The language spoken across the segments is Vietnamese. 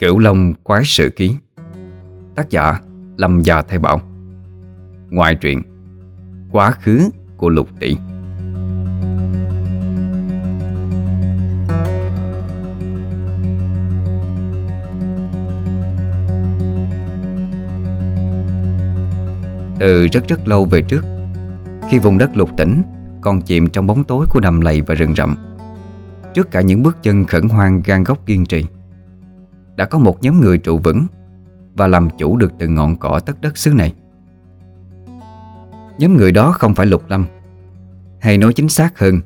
Cửu Long Quái Sự Ký. Tác giả Lâm Gia Thái Bảo. Ngoại truyện Quá khứ của Lục Tỷ. Từ rất rất lâu về trước, Khi vùng đất lục tỉnh Còn chìm trong bóng tối của đầm lầy và rừng rậm, Trước cả những bước chân khẩn hoang gan góc kiên trì đã có một nhóm người trụ vững Và làm chủ được từng ngọn cỏ tất đất xứ này. Nhóm người đó không phải Lục Lâm, Hay nói chính xác hơn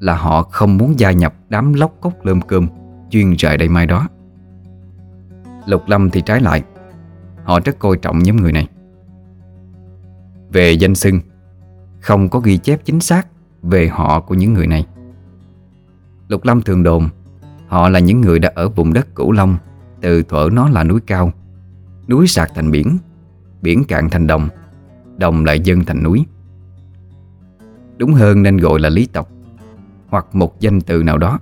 Là họ không muốn gia nhập đám lóc cốc lơm cơm Chuyên rời đây mai đó. Lục Lâm thì trái lại, Họ rất coi trọng nhóm người này. Về danh xưng, Không có ghi chép chính xác Về họ của những người này. Lục Lâm thường đồn, Họ là những người đã ở vùng đất Cửu Long từ thuở nó là núi cao. Núi sạc thành biển Biển cạn thành đồng Đồng lại dân thành núi. Đúng hơn nên gọi là lý tộc, Hoặc một danh từ nào đó,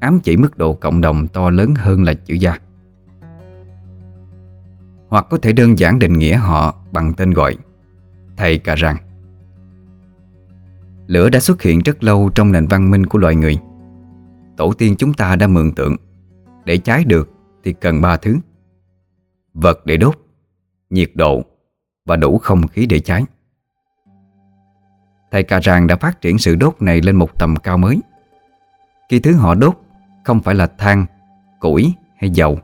Ám chỉ mức độ cộng đồng to lớn hơn là chữ gia. Hoặc có thể đơn giản định nghĩa họ bằng tên gọi, Thầy Cà Răng Lửa đã xuất hiện rất lâu trong nền văn minh của loài người. Tổ tiên chúng ta đã mượn tượng, Để cháy được thì cần ba thứ. Vật để đốt Nhiệt độ Và đủ không khí để cháy. Thầy Cà Ràng đã phát triển sự đốt này lên một tầm cao mới. Khi thứ họ đốt Không phải là than, củi hay dầu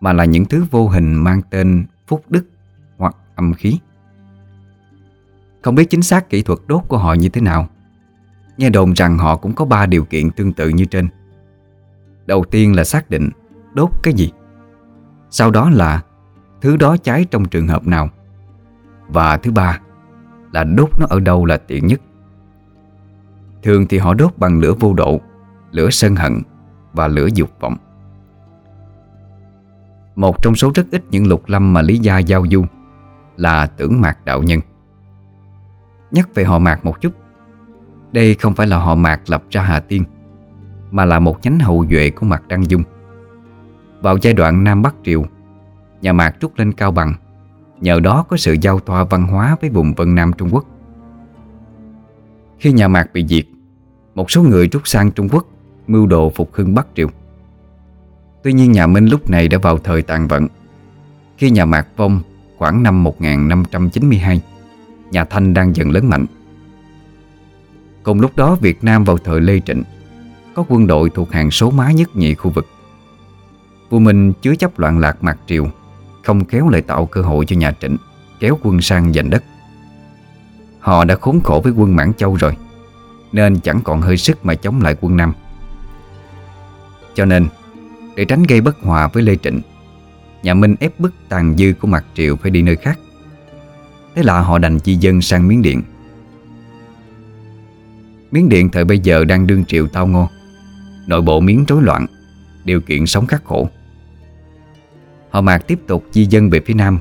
Mà là những thứ vô hình mang tên phúc đức hoặc âm khí. Không biết chính xác kỹ thuật đốt của họ như thế nào Nghe đồn rằng họ cũng có ba điều kiện tương tự như trên. Đầu tiên là xác định đốt cái gì? Sau đó là thứ đó cháy trong trường hợp nào? Và thứ ba là đốt nó ở đâu là tiện nhất? Thường thì họ đốt bằng lửa vô độ, Lửa sân hận Và lửa dục vọng. Một trong số rất ít những lục lâm mà Lý Gia giao du Là tưởng mạc đạo nhân. Nhắc về họ mạc một chút, đây không phải là họ Mạc lập ra Hà Tiên, Mà là một nhánh hậu duệ của Mạc Đăng Dung. Vào giai đoạn Nam Bắc Triều. Nhà Mạc trút lên cao bằng. Nhờ đó có sự giao thoa văn hóa với vùng Vân Nam Trung Quốc. Khi nhà Mạc bị diệt, Một số người trút sang Trung Quốc, Mưu đồ phục hưng Bắc Triều. Tuy nhiên nhà Minh lúc này đã vào thời tàn vận. Khi nhà Mạc vong khoảng năm 1592 Nhà Thanh đang dần lớn mạnh. Cùng lúc đó Việt Nam vào thời Lê Trịnh, Có quân đội thuộc hàng số má nhất nhị khu vực. Vua Minh chứa chấp loạn lạc mặt triều, Không kéo lại tạo cơ hội cho nhà Trịnh, Kéo quân sang giành đất. Họ đã khốn khổ với quân Mãn Châu rồi, Nên chẳng còn hơi sức mà chống lại quân Nam. Cho nên, Để tránh gây bất hòa với Lê Trịnh, Nhà Minh ép bức tàn dư của mặt Triều phải đi nơi khác. Thế là họ đành chi dân sang Miến Điện. Miến Điện thời bây giờ đang đương triệu tao ngô, Nội bộ miến rối loạn, Điều kiện sống khắc khổ. Họ Mạc tiếp tục di dân về phía nam,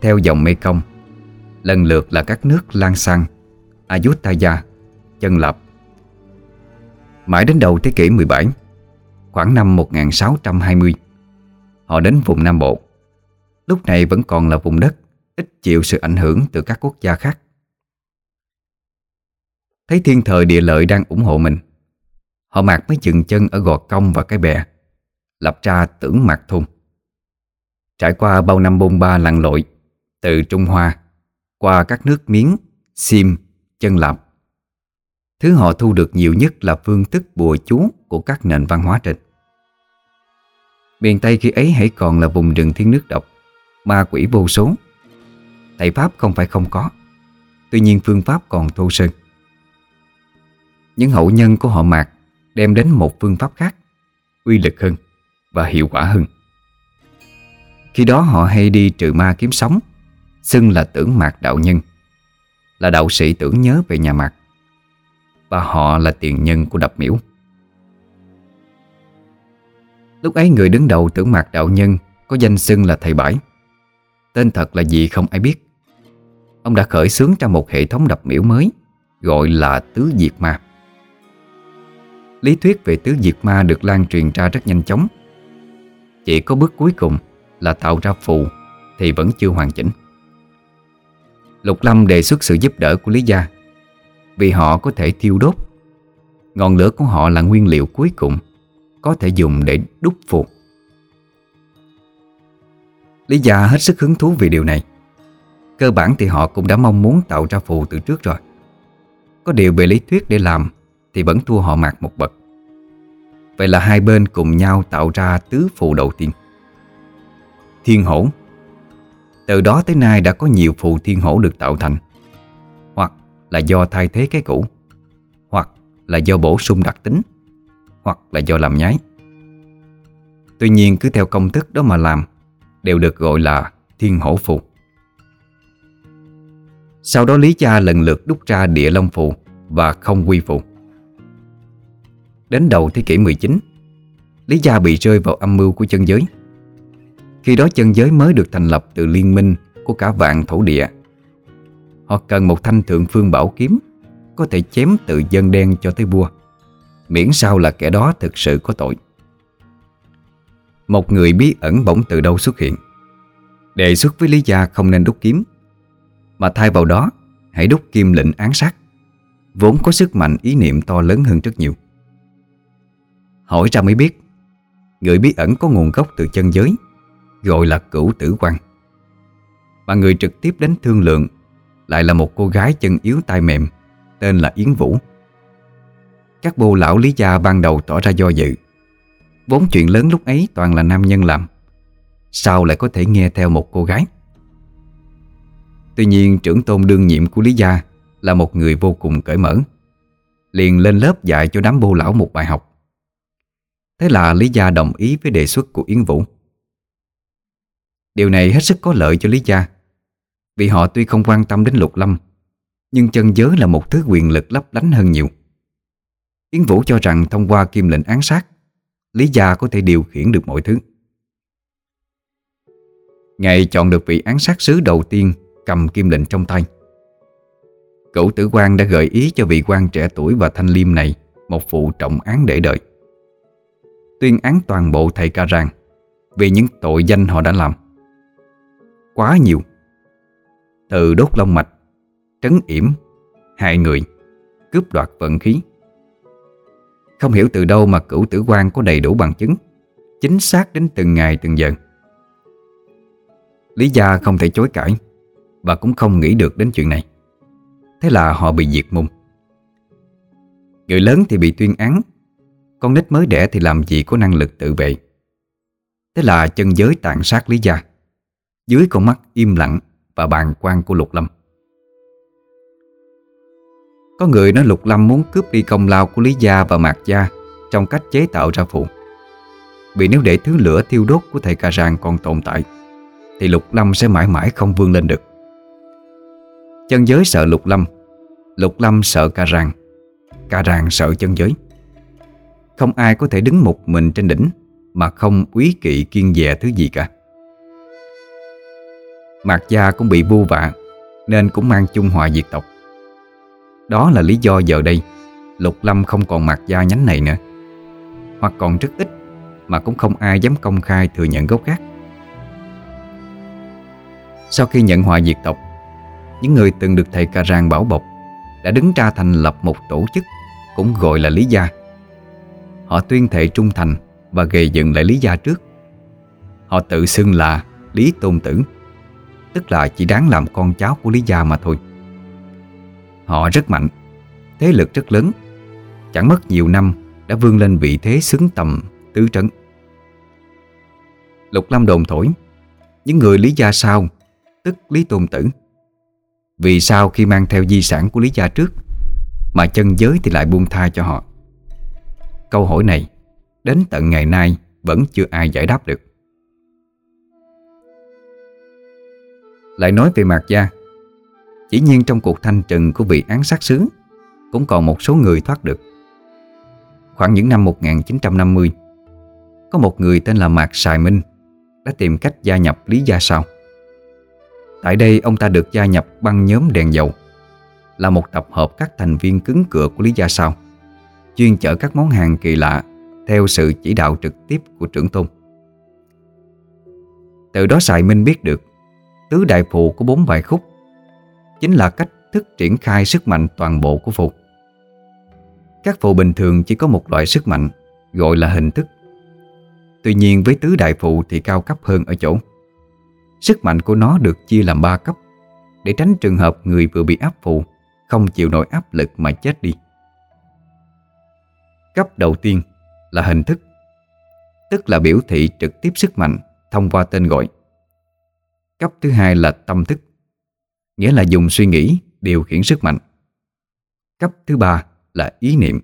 Theo dòng Mê Công Lần lượt là các nước Lan Sang, Ayutthaya, Chân Lập. Mãi đến đầu thế kỷ 17 Khoảng năm 1620 Họ đến vùng Nam Bộ. Lúc này vẫn còn là vùng đất, Ít chịu sự ảnh hưởng từ các quốc gia khác. Thấy thiên thời địa lợi đang ủng hộ mình, Họ mạc mới dừng chân ở gò công và cái bè, Lập ra tưởng mạc thung. Trải qua bao năm bôn ba lặn lội Từ Trung Hoa Qua các nước Miến, Sim, Chân Lạp Thứ họ thu được nhiều nhất là phương thức bùa chú Của các nền văn hóa trên. Miền Tây khi ấy hãy còn là vùng rừng thiên nước độc Ma quỷ vô số. Thầy Pháp không phải không có Tuy nhiên phương pháp còn thô sơn những hậu nhân của họ Mạc đem đến một phương pháp khác, uy lực hơn và hiệu quả hơn. Khi đó họ hay đi trừ ma kiếm sống, xưng là tưởng Mạc đạo nhân, là đạo sĩ tưởng nhớ về nhà Mạc, và họ là tiền nhân của đập miễu. Lúc ấy người đứng đầu tưởng Mạc đạo nhân có danh xưng là thầy Bãi. Tên thật là gì không ai biết. Ông đã khởi xướng ra một hệ thống đập miễu mới gọi là Tứ Diệt Ma. Lý thuyết về tứ diệt ma được lan truyền ra rất nhanh chóng Chỉ có bước cuối cùng là tạo ra phù Thì vẫn chưa hoàn chỉnh. Lục Lâm đề xuất sự giúp đỡ của Lý Gia, Vì họ có thể thiêu đốt. Ngọn lửa của họ là nguyên liệu cuối cùng Có thể dùng để đúc phù. Lý Gia hết sức hứng thú vì điều này. Cơ bản thì họ cũng đã mong muốn tạo ra phù từ trước rồi. Có điều về lý thuyết để làm Thì vẫn thua họ mạc một bậc. Vậy là hai bên cùng nhau tạo ra tứ phù đầu tiên. Thiên hổ. Từ đó tới nay đã có nhiều phù thiên hổ được tạo thành. Hoặc là do thay thế cái cũ. Hoặc là do bổ sung đặc tính. Hoặc là do làm nhái. Tuy nhiên cứ theo công thức đó mà làm, Đều được gọi là thiên hổ phù. Sau đó Lý Cha lần lượt đúc ra địa long phù Và không quy phù. Đến đầu thế kỷ 19 Lý Gia bị rơi vào âm mưu của chân giới. Khi đó chân giới mới được thành lập từ liên minh của cả vạn thổ địa. Họ cần một thanh thượng phương bảo kiếm, Có thể chém từ dân đen cho tới vua. Miễn sao là kẻ đó thực sự có tội. Một người bí ẩn bỗng từ đâu xuất hiện. Đề xuất với Lý Gia không nên đúc kiếm, Mà thay vào đó, Hãy đúc kim lệnh án sát, Vốn có sức mạnh ý niệm to lớn hơn rất nhiều. Hỏi ra mới biết, Người bí ẩn có nguồn gốc từ chân giới. Gọi là cửu tử quan. Mà người trực tiếp đến thương lượng Lại là một cô gái chân yếu tay mềm, Tên là Yến Vũ. Các bô lão lý gia ban đầu tỏ ra do dự. Vốn chuyện lớn lúc ấy toàn là nam nhân làm. Sao lại có thể nghe theo một cô gái? Tuy nhiên trưởng tôn đương nhiệm của Lý Gia Là một người vô cùng cởi mở, Liền lên lớp dạy cho đám bô lão một bài học. Thế là Lý Gia đồng ý với đề xuất của Yến Vũ. Điều này hết sức có lợi cho Lý Gia. Vì họ tuy không quan tâm đến Lục Lâm, Nhưng chân giới là một thứ quyền lực lấp lánh hơn nhiều. Yến Vũ cho rằng thông qua kim lệnh án sát, Lý Gia có thể điều khiển được mọi thứ. Ngày chọn được vị án sát sứ đầu tiên cầm kim lệnh trong tay. Cửu tử quan đã gợi ý cho vị quan trẻ tuổi và thanh liêm này Một vụ trọng án để đợi. Tuyên án toàn bộ thầy ca rằng Vì những tội danh họ đã làm. Quá nhiều. Từ đốt lông mạch, Trấn yểm, Hại người, Cướp đoạt vận khí. Không hiểu từ đâu mà cửu tử quan có đầy đủ bằng chứng, Chính xác đến từng ngày từng giờ. Lý gia không thể chối cãi Và cũng không nghĩ được đến chuyện này. Thế là họ bị diệt môn. Người lớn thì bị tuyên án, Con nít mới đẻ thì làm gì có năng lực tự vệ. Thế là chân giới tàn sát Lý gia. Dưới con mắt im lặng Và bàn quan của Lục Lâm. Có người nói Lục Lâm muốn cướp đi công lao của Lý gia và Mạc gia Trong cách chế tạo ra phụ. Vì nếu để thứ lửa thiêu đốt của thầy Cà Ràng còn tồn tại, thì Lục Lâm sẽ mãi mãi không vươn lên được. Chân giới sợ Lục Lâm Lục Lâm sợ Cà Ràng Cà Ràng sợ chân giới. Không ai có thể đứng một mình trên đỉnh Mà không quý kỵ kiên dè thứ gì cả. Mạc Gia cũng bị vu vạ, Nên cũng mang chung họa diệt tộc. Đó là lý do giờ đây, Lục Lâm không còn Mạc Gia nhánh này nữa. Hoặc còn rất ít, Mà cũng không ai dám công khai thừa nhận gốc gác. Sau khi nhận họa diệt tộc, Những người từng được thầy Cà Ràng bảo bọc Đã đứng ra thành lập một tổ chức Cũng gọi là Lý Gia. Họ tuyên thệ trung thành Và gây dựng lại Lý Gia trước. Họ tự xưng là Lý Tôn Tử. Tức là chỉ đáng làm con cháu của Lý Gia mà thôi. Họ rất mạnh, Thế lực rất lớn. Chẳng mất nhiều năm, Đã vươn lên vị thế xứng tầm, tứ trấn. Lục Lâm đồn thổi, Những người Lý Gia sau tức Lý Tôn Tử. Vì sao khi mang theo di sản của Lý Gia trước, Mà chân giới thì lại buông tha cho họ? Câu hỏi này, Đến tận ngày nay Vẫn chưa ai giải đáp được. Lại nói về Mạc Gia. Chỉ nhiên trong cuộc thanh trừng của vị án sát sướng Cũng còn một số người thoát được. Khoảng những năm 1950 Có một người tên là Mạc Sài Minh Đã tìm cách gia nhập Lý Gia sao. Tại đây, ông ta được gia nhập băng nhóm đèn dầu, Là một tập hợp các thành viên cứng cựa của Lý Gia Sao, Chuyên chở các món hàng kỳ lạ Theo sự chỉ đạo trực tiếp của trưởng tôn. Từ đó Sài Minh biết được Tứ đại phù của bốn bài khúc. Chính là cách thức triển khai sức mạnh toàn bộ của phù. Các phù bình thường chỉ có một loại sức mạnh, Gọi là hình thức. Tuy nhiên với tứ đại phù thì cao cấp hơn ở chỗ. Sức mạnh của nó được chia làm ba cấp. Để tránh trường hợp người vừa bị áp phù, Không chịu nổi áp lực mà chết đi. Cấp đầu tiên là hình thức, Tức là biểu thị trực tiếp sức mạnh thông qua tên gọi. Cấp thứ hai là tâm thức, Nghĩa là dùng suy nghĩ, điều khiển sức mạnh. Cấp thứ ba là ý niệm.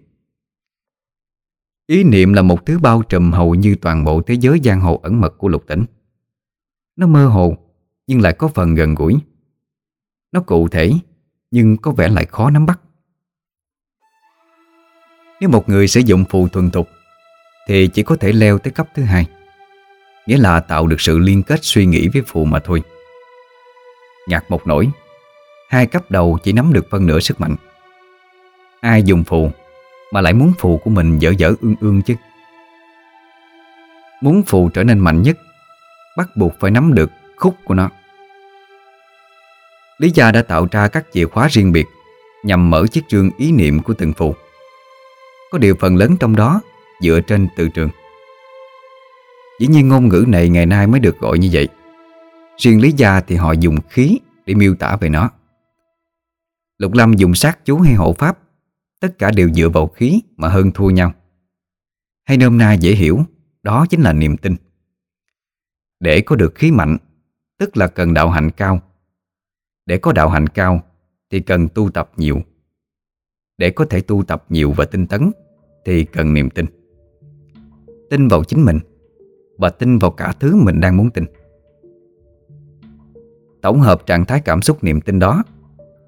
Ý niệm là một thứ bao trùm hầu như toàn bộ thế giới giang hồ ẩn mật của lục tỉnh. Nó mơ hồ, nhưng lại có phần gần gũi. Nó cụ thể, nhưng có vẻ lại khó nắm bắt. Nếu một người sử dụng phù thuần thục Thì chỉ có thể leo tới cấp thứ hai. Nghĩa là tạo được sự liên kết suy nghĩ với phù mà thôi. Nhạc một nổi Hai cấp đầu chỉ nắm được phân nửa sức mạnh. Ai dùng phù Mà lại muốn phù của mình dở dở ương ương chứ? Muốn phù trở nên mạnh nhất, Bắt buộc phải nắm được khúc của nó. Lý gia đã tạo ra các chìa khóa riêng biệt Nhằm mở chiếc trương ý niệm của từng phù. Có điều phần lớn trong đó Dựa trên từ trường. Dĩ nhiên ngôn ngữ này ngày nay mới được gọi như vậy. Riêng Lý Gia thì họ dùng khí để miêu tả về nó. Lục Lâm dùng sát chú hay hộ pháp, Tất cả đều dựa vào khí mà hơn thua nhau. Hay nôm na dễ hiểu, Đó chính là niềm tin. Để có được khí mạnh, Tức là cần đạo hạnh cao. Để có đạo hạnh cao Thì cần tu tập nhiều. Để có thể tu tập nhiều và tinh tấn Thì cần niềm tin. Tin vào chính mình. Và tin vào cả thứ mình đang muốn tin. Tổng hợp trạng thái cảm xúc niềm tin đó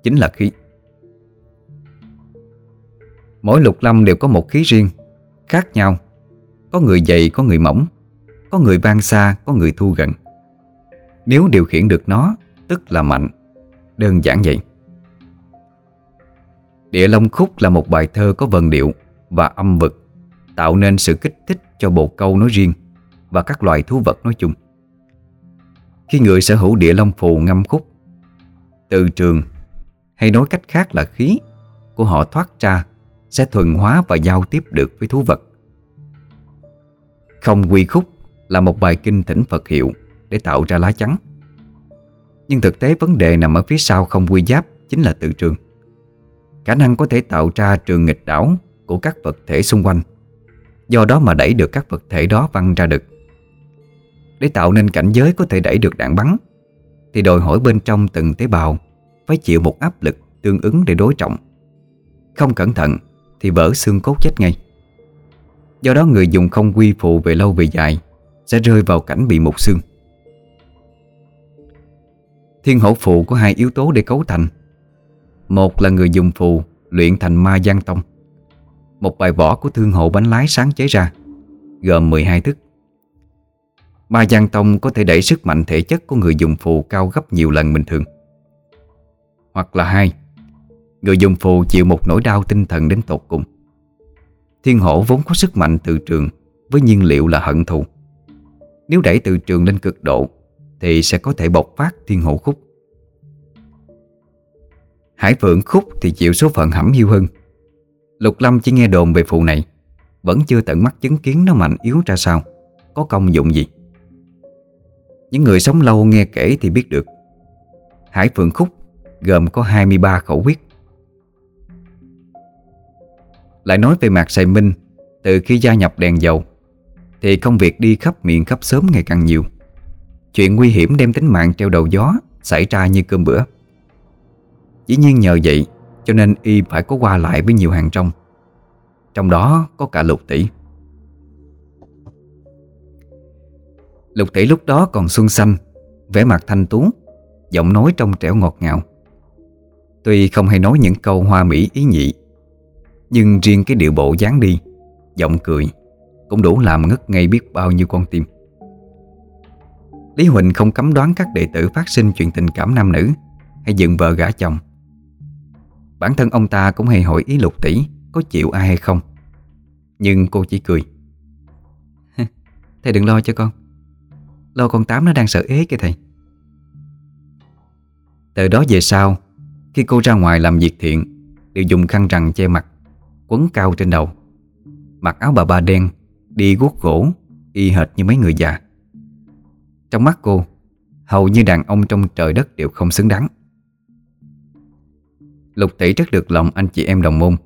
Chính là khí. Mỗi lục lâm đều có một khí riêng, Khác nhau. Có người dày, có người mỏng. Có người vang xa, có người thu gần. Nếu điều khiển được nó, Tức là mạnh. Đơn giản vậy. Địa Long Khúc là một bài thơ có vần điệu Và âm vực, Tạo nên sự kích thích cho bộ câu nói riêng. Và các loài thú vật nói chung. Khi người sở hữu địa long phù ngâm khúc, Từ trường Hay nói cách khác là khí Của họ thoát ra Sẽ thuần hóa và giao tiếp được với thú vật. Không quy khúc Là một bài kinh thỉnh Phật hiệu Để tạo ra lá chắn. Nhưng thực tế vấn đề nằm ở phía sau không quy giáp Chính là từ trường. Khả năng có thể tạo ra trường nghịch đảo Của các vật thể xung quanh. Do đó mà đẩy được các vật thể đó văng ra được để tạo nên cảnh giới có thể đẩy được đạn bắn. Thì đòi hỏi bên trong từng tế bào Phải chịu một áp lực tương ứng để đối trọng. Không cẩn thận Thì vỡ xương cốt chết ngay. Do đó người dùng không quy phụ về lâu về dài Sẽ rơi vào cảnh bị mục xương. Thiên hổ phụ có hai yếu tố để cấu thành. Một là người dùng phù luyện thành ma giang tông. Một bài võ của thương hộ bánh lái sáng chế ra, Gồm 12 thức. Ma Giang Tông có thể đẩy sức mạnh thể chất của người dùng phù cao gấp nhiều lần bình thường. Hoặc là hai, Người dùng phù chịu một nỗi đau tinh thần đến tột cùng. Thiên hổ vốn có sức mạnh từ trường, Với nhiên liệu là hận thù. Nếu đẩy từ trường lên cực độ, Thì sẽ có thể bộc phát thiên hổ khúc. Hải phượng khúc thì chịu số phận hẩm hiu hơn. Lục Lâm chỉ nghe đồn về phù này, Vẫn chưa tận mắt chứng kiến nó mạnh yếu ra sao, Có công dụng gì những người sống lâu nghe kể thì biết được. Hải Phượng Khúc gồm có 23 khẩu quyết. Lại nói về Mạc Sài Minh, Từ khi gia nhập đèn dầu, Thì công việc đi khắp miệng khắp sớm ngày càng nhiều. Chuyện nguy hiểm đem tính mạng treo đầu gió Xảy ra như cơm bữa. Dĩ nhiên nhờ vậy, Cho nên y phải có qua lại với nhiều hàng trong. Trong đó có cả lục tỷ. Lục tỷ lúc đó còn xuân xanh vẻ mặt thanh tú, Giọng nói trong trẻo ngọt ngào. Tuy không hay nói những câu hoa mỹ ý nhị, Nhưng riêng cái điệu bộ dáng đi, Giọng cười Cũng đủ làm ngất ngây biết bao nhiêu con tim. Lý Huỳnh không cấm đoán các đệ tử phát sinh chuyện tình cảm nam nữ Hay dựng vợ gả chồng. Bản thân ông ta cũng hay hỏi ý lục tỷ Có chịu ai hay không, Nhưng cô chỉ cười. Thầy đừng lo cho con. Lo con Tám nó đang sợ ế kìa thầy. Từ đó về sau, Khi cô ra ngoài làm việc thiện, Đều dùng khăn rằn che mặt, Quấn cao trên đầu. Mặc áo bà ba đen, Đi guốc gỗ, Y hệt như mấy người già. Trong mắt cô, Hầu như đàn ông trong trời đất đều không xứng đáng. Lục tỷ rất được lòng anh chị em đồng môn.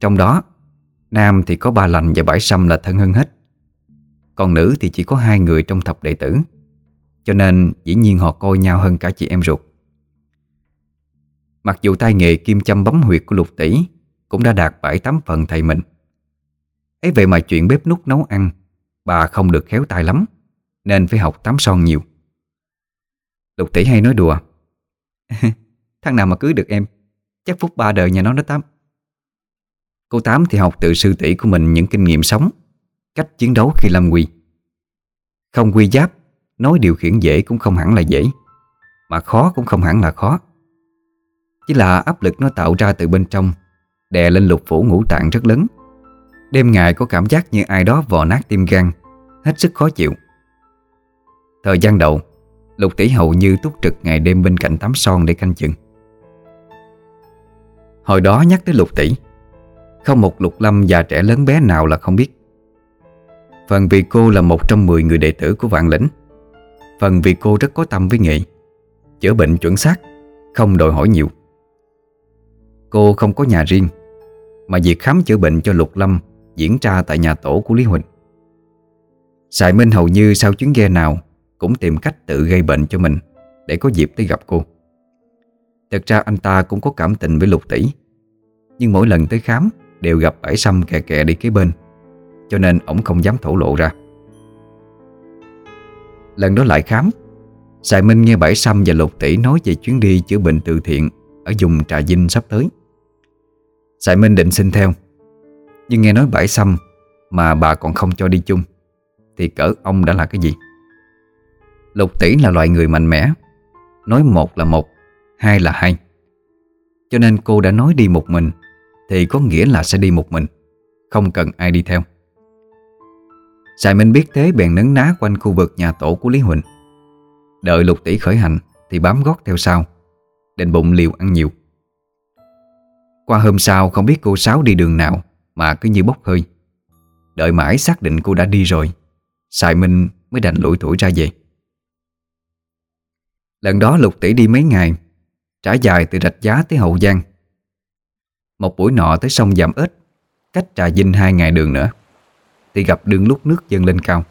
Trong đó, Nam thì có ba lành và bãi sâm là thân hơn hết. Còn nữ thì chỉ có hai người trong thập đệ tử. Cho nên dĩ nhiên họ coi nhau hơn cả chị em ruột. Mặc dù tay nghề kim châm bấm huyệt của lục tỷ Cũng đã đạt 7-8 phần thầy mình. Ấy vậy mà chuyện bếp nút nấu ăn, Bà không được khéo tay lắm, Nên phải học tám son nhiều. Lục tỷ hay nói đùa, Thằng nào mà cưới được em, Chắc phút ba đời nhà nó nó Tám. Cô Tám thì học từ sư tỷ của mình những kinh nghiệm sống. Cách chiến đấu khi lâm nguy Không quy giáp, Nói điều khiển dễ cũng không hẳn là dễ, Mà khó cũng không hẳn là khó. Chỉ là áp lực nó tạo ra từ bên trong, Đè lên lục phủ ngũ tạng rất lớn. Đêm ngày có cảm giác như ai đó vò nát tim gan, Hết sức khó chịu. Thời gian đầu, Lục tỷ hầu như túc trực ngày đêm bên cạnh tắm son để canh chừng. Hồi đó nhắc tới lục tỷ, Không một lục lâm già trẻ lớn bé nào là không biết. Phần vì cô là một trong mười người đệ tử của vạn lĩnh. Phần vì cô rất có tâm với nghệ Chữa bệnh chuẩn xác, Không đòi hỏi nhiều. Cô không có nhà riêng, Mà việc khám chữa bệnh cho Lục Lâm Diễn ra tại nhà tổ của Lý Huỳnh. Sài Minh hầu như sau chuyến ghe nào Cũng tìm cách tự gây bệnh cho mình Để có dịp tới gặp cô. Thật ra anh ta cũng có cảm tình với Lục Tỷ, Nhưng mỗi lần tới khám Đều gặp bãi xăm kè kè đi kế bên. Cho nên ổng không dám thổ lộ ra. Lần đó lại khám, Sài Minh nghe Bảy Sâm và Lục Tỷ nói về chuyến đi chữa bệnh từ thiện Ở vùng Trà Vinh sắp tới. Sài Minh định xin theo, Nhưng nghe nói Bảy Sâm Mà bà còn không cho đi chung, Thì cỡ ông đã là cái gì? Lục Tỷ là loại người mạnh mẽ, Nói một là một, Hai là hai. Cho nên cô đã nói đi một mình, Thì có nghĩa là sẽ đi một mình, Không cần ai đi theo. Sài Minh biết thế bèn nấn ná quanh khu vực nhà tổ của Lý Huỳnh. Đợi lục tỷ khởi hành Thì bám gót theo sau, Định bụng liều ăn nhiều. Qua hôm sau không biết cô Sáu đi đường nào Mà cứ như bốc hơi. Đợi mãi xác định cô đã đi rồi Sài Minh mới đành lủi tuổi ra về. Lần đó lục tỷ đi mấy ngày Trải dài từ rạch giá tới Hậu Giang. Một buổi nọ tới sông Giảm Ếch, Cách Trà Vinh hai ngày đường nữa. Thì gặp đường lúc nước dâng lên cao.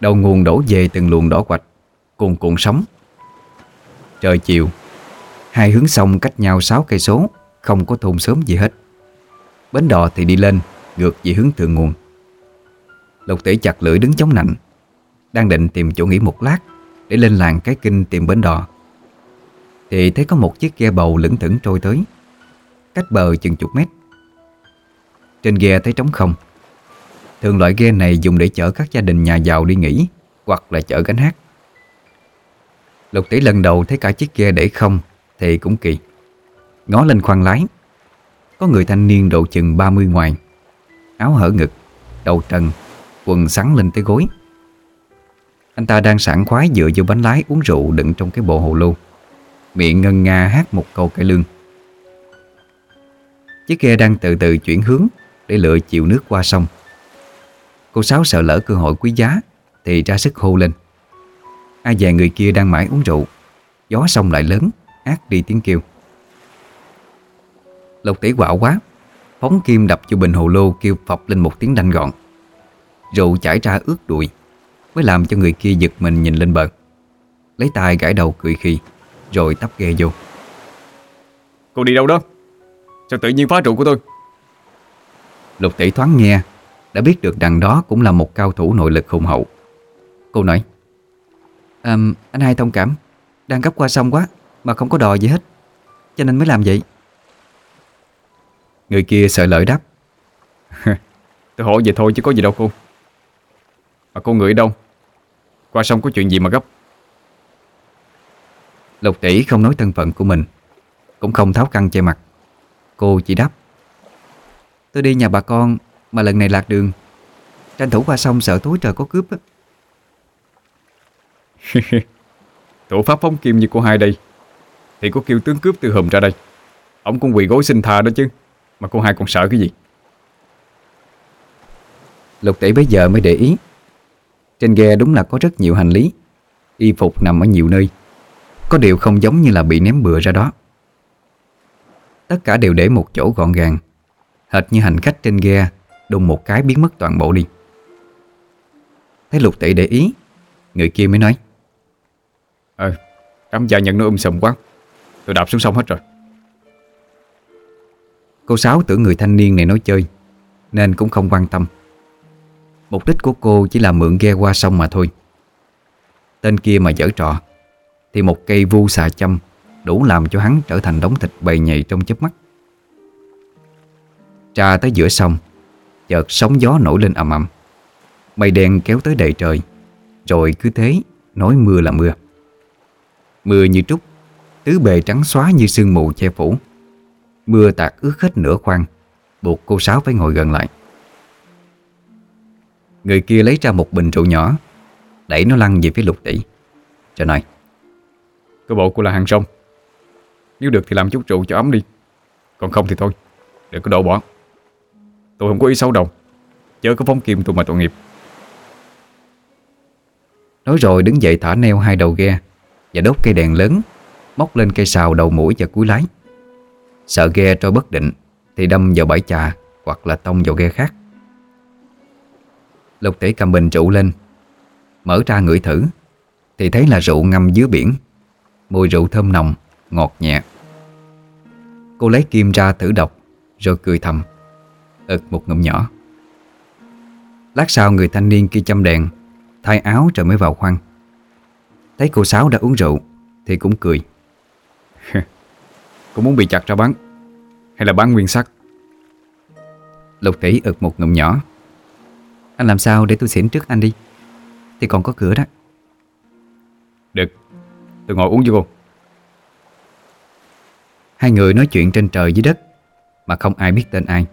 Đầu nguồn đổ về từng luồng đỏ quạch, Cuồn cuộn sóng. Trời chiều, Hai hướng sông cách nhau 6 cây số, Không có thôn sớm gì hết. Bến đò thì đi lên, Ngược về hướng thượng nguồn. Lục tỷ chặt lưỡi đứng chống nạnh, Đang định tìm chỗ nghỉ một lát Để lên làng cái kinh tìm bến đò. Thì thấy có một chiếc ghe bầu lững thững trôi tới, Cách bờ chừng chục mét. Trên ghe thấy trống không Thường loại ghe này dùng để chở các gia đình nhà giàu đi nghỉ, Hoặc là chở gánh hát. Lục tỷ lần đầu thấy cả chiếc ghe để không, Thì cũng kỳ. Ngó lên khoang lái, Có người thanh niên độ chừng 30 ngoài. Áo hở ngực, Đầu trần, Quần sắn lên tới gối. Anh ta đang sảng khoái dựa vô bánh lái uống rượu đựng trong cái bộ hồ lô. Miệng ngân nga hát một câu cải lương. Chiếc ghe đang từ từ chuyển hướng Để lựa chịu nước qua sông. Cô Sáu sợ lỡ cơ hội quý giá Thì ra sức hô lên. Ai về người kia đang mãi uống rượu. Gió sông lại lớn Ác đi tiếng kêu. Lộc tỷ quạo quá Phóng kim đập cho bình hồ lô kêu phập lên một tiếng đanh gọn. Rượu chảy ra ướt đùi Mới làm cho người kia giật mình nhìn lên bờ. Lấy tay gãi đầu cười khi rồi tắp ghe vô. Cô đi đâu đó? Sao tự nhiên phá trụ của tôi? Lục tỷ thoáng nghe đã biết được đằng đó cũng là một cao thủ nội lực hùng hậu. Cô nói um, Anh hai thông cảm. Đang gấp qua sông quá Mà không có đò gì hết. Cho nên mới làm vậy. Người kia sợ lợi đáp Tôi hỏi vậy thôi chứ có gì đâu cô. Mà cô người đâu? Qua sông có chuyện gì mà gấp? Lục tỷ không nói thân phận của mình Cũng không tháo căng che mặt. Cô chỉ đáp Tôi đi nhà bà con mà lần này lạc đường. Tranh thủ qua sông sợ tối trời có cướp á. Thủ pháp phóng kim như cô hai đây Thì có kêu tướng cướp từ hùm ra đây. Ông cũng quỳ gối xin tha đó chứ Mà cô hai còn sợ cái gì? Lục tỷ bây giờ mới để ý. Trên ghe đúng là có rất nhiều hành lý Y phục nằm ở nhiều nơi. Có điều không giống như là bị ném bừa ra đó. Tất cả đều để một chỗ gọn gàng Hệt như hành khách trên ghe Đùng một cái biến mất toàn bộ đi. Thấy lục tỷ để ý, Người kia mới nói Ờ Đám gia nhận nó um sùm quá, Tôi đạp xuống sông hết rồi. Cô Sáu tưởng người thanh niên này nói chơi, Nên cũng không quan tâm. Mục đích của cô chỉ là mượn ghe qua sông mà thôi. Tên kia mà dở trò, Thì một cây vu xà châm Đủ làm cho hắn trở thành đống thịt bầy nhầy trong chớp mắt. Trà tới giữa sông Chợt sóng gió nổi lên ầm ầm. Mây đen kéo tới đầy trời Rồi cứ thế Nói mưa là mưa. Mưa như trúc, Tứ bề trắng xóa như sương mù che phủ. Mưa tạt ướt hết nửa khoang Buộc cô Sáu phải ngồi gần lại. Người kia lấy ra một bình rượu nhỏ Đẩy nó lăn về phía lục tỷ cho nói cơ bộ cô là hàng sông Nếu được thì làm chút rượu cho ấm đi Còn không thì thôi Đừng có đổ bỏ. Tôi không có ý xấu đâu Chớ có phóng kim tôi mà tội nghiệp. Nói rồi đứng dậy thả neo hai đầu ghe Và đốt cây đèn lớn Móc lên cây sào đầu mũi và cuối lái. Sợ ghe trôi bất định Thì đâm vào bãi trà Hoặc là tông vào ghe khác. Lục tỷ cầm bình rượu lên Mở ra ngửi thử Thì thấy là rượu ngâm dưới biển. Mùi rượu thơm nồng, ngọt nhẹ. Cô lấy kim ra thử độc Rồi cười thầm ực một ngụm nhỏ. Lát sau người thanh niên kia châm đèn Thay áo rồi mới vào khoang. Thấy cô Sáu đã uống rượu Thì cũng cười. Cô muốn bị chặt ra bán Hay là bán nguyên sắc? Lục tỷ ực một ngụm nhỏ. Anh làm sao để tôi xỉn trước anh đi? Thì còn có cửa đó. Được Tôi ngồi uống với cô. Hai người nói chuyện trên trời dưới đất Mà không ai biết tên ai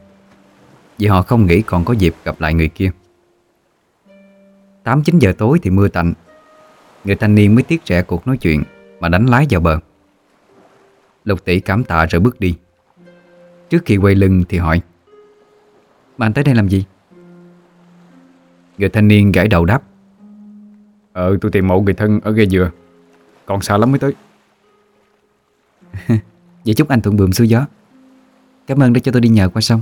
Vì họ không nghĩ còn có dịp gặp lại người kia. 8-9 giờ tối thì mưa tạnh. Người thanh niên mới tiếc rẻ cuộc nói chuyện Mà đánh lái vào bờ. Lục tỷ cảm tạ rồi bước đi. Trước khi quay lưng thì hỏi Mà anh tới đây làm gì? Người thanh niên gãi đầu đáp Ờ tôi tìm mộ người thân ở ghe dừa Còn xa lắm mới tới. Vậy chúc anh thuận buồm xuôi gió. Cảm ơn đã cho tôi đi nhờ qua sông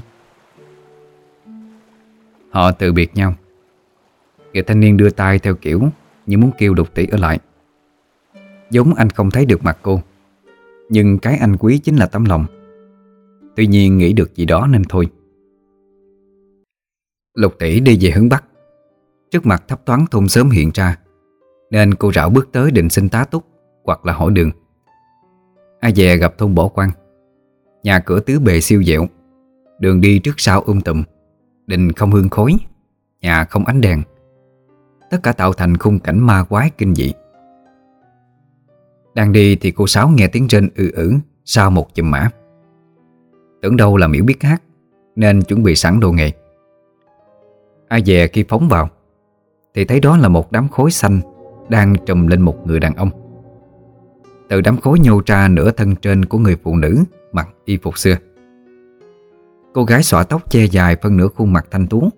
Họ từ biệt nhau. Người thanh niên đưa tay theo kiểu Như muốn kêu đục tỷ ở lại. Giống anh không thấy được mặt cô, Nhưng cái anh quý chính là tấm lòng. Tuy nhiên nghĩ được gì đó nên thôi. Lục tỷ đi về hướng Bắc. Trước mặt thấp thoáng thôn sớm hiện ra, Nên cô rảo bước tới định xin tá túc Hoặc là hỏi đường. Ai dè gặp thôn bỏ quan. Nhà cửa tứ bề siêu dẹo Đường đi trước sau um tùm. Đình không hương khói, Nhà không ánh đèn. Tất cả tạo thành khung cảnh ma quái kinh dị. Đang đi thì cô Sáu nghe tiếng rên ư ử Sau một chùm mã. Tưởng đâu là miễu biết hát, Nên chuẩn bị sẵn đồ nghề. Ai dè khi phóng vào, Thì thấy đó là một đám khối xanh Đang trùm lên một người đàn ông. Từ đám khối nhô ra nửa thân trên của người phụ nữ, Mặc y phục xưa. Cô gái xõa tóc che dài phân nửa khuôn mặt thanh tú,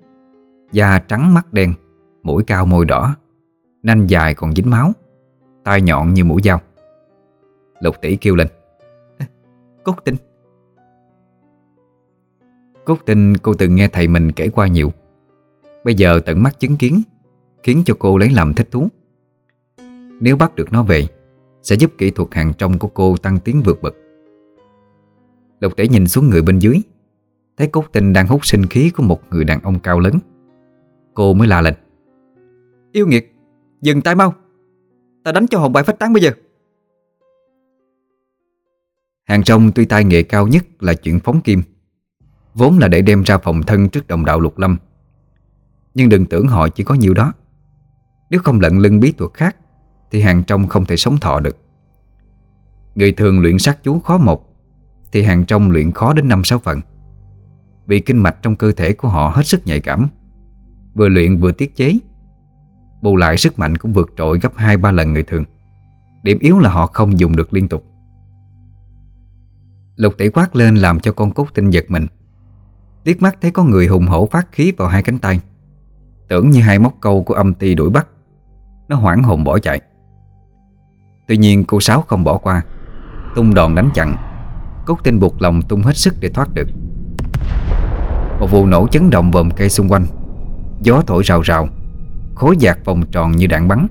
Da trắng mắt đen, Mũi cao môi đỏ, Nanh dài còn dính máu, Tai nhọn như mũi dao. Lục tỷ kêu lên Cốt tinh. Cốt tinh, cô từng nghe thầy mình kể qua nhiều. Bây giờ tận mắt chứng kiến, Khiến cho cô lấy làm thích thú. Nếu bắt được nó về, Sẽ giúp kỹ thuật hàng trong của cô tăng tiến vượt bậc. Lục tỷ nhìn xuống người bên dưới Thấy cốt tinh đang hút sinh khí của một người đàn ông cao lớn. Cô mới la lên. Yêu nghiệt, Dừng tay mau. Ta đánh cho hồn bại phách tán bây giờ. Hàng trong tuy tay nghệ cao nhất là chuyện phóng kim, Vốn là để đem ra phòng thân trước đồng đạo lục lâm. Nhưng đừng tưởng họ chỉ có nhiều đó. Nếu không lận lưng bí thuật khác, Thì hàng trong không thể sống thọ được. Người thường luyện sát chú khó một, Thì hàng trong luyện khó đến 5-6 phần. Vì kinh mạch trong cơ thể của họ hết sức nhạy cảm. Vừa luyện vừa tiết chế, Bù lại sức mạnh cũng vượt trội gấp 2-3 lần người thường. Điểm yếu là họ không dùng được liên tục. Lục tỷ quát lên làm cho con cốt tinh giật mình. Tiếc mắt thấy có người hùng hổ phát khí vào hai cánh tay. Tưởng như hai móc câu của âm ti đuổi bắt, Nó hoảng hồn bỏ chạy. Tuy nhiên cô Sáu không bỏ qua, Tung đòn đánh chặn. Cốt tinh buộc lòng tung hết sức để thoát được. Một vụ nổ chấn động vòm cây xung quanh. Gió thổi rào rào, Khối giạc vòng tròn như đạn bắn.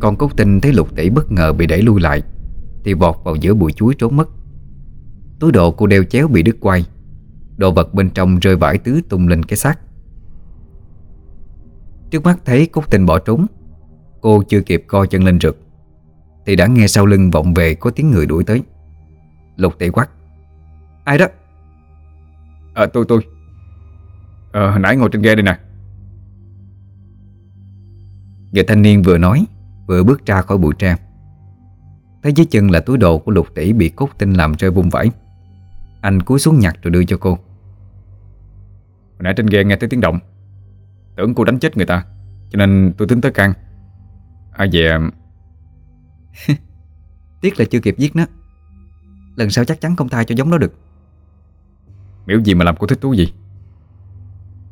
Con cốt tinh thấy lục tỷ bất ngờ bị đẩy lui lại, Thì vọt vào giữa bụi chuối trốn mất. Túi đồ cô đeo chéo bị đứt quay Đồ vật bên trong rơi vãi tứ tung lên cái xác. Trước mắt thấy cốt tinh bỏ trốn, Cô chưa kịp co chân lên rực, Thì đã nghe sau lưng vọng về có tiếng người đuổi tới. Lục tỷ quát, Ai đó? À tôi tôi. Ờ hồi nãy ngồi trên ghe đây nè. Người thanh niên vừa nói Vừa bước ra khỏi bụi tre. Thấy dưới chân là túi đồ của lục tỷ Bị cốt tinh làm rơi bung vải Anh cúi xuống nhặt rồi đưa cho cô. Hồi nãy trên ghe nghe thấy tiếng động. Tưởng cô đánh chết người ta Cho nên tôi tính tới can. Ai về Tiếc là chưa kịp giết nó. Lần sau chắc chắn không tha cho giống nó được Miễu gì mà làm cô thích thú gì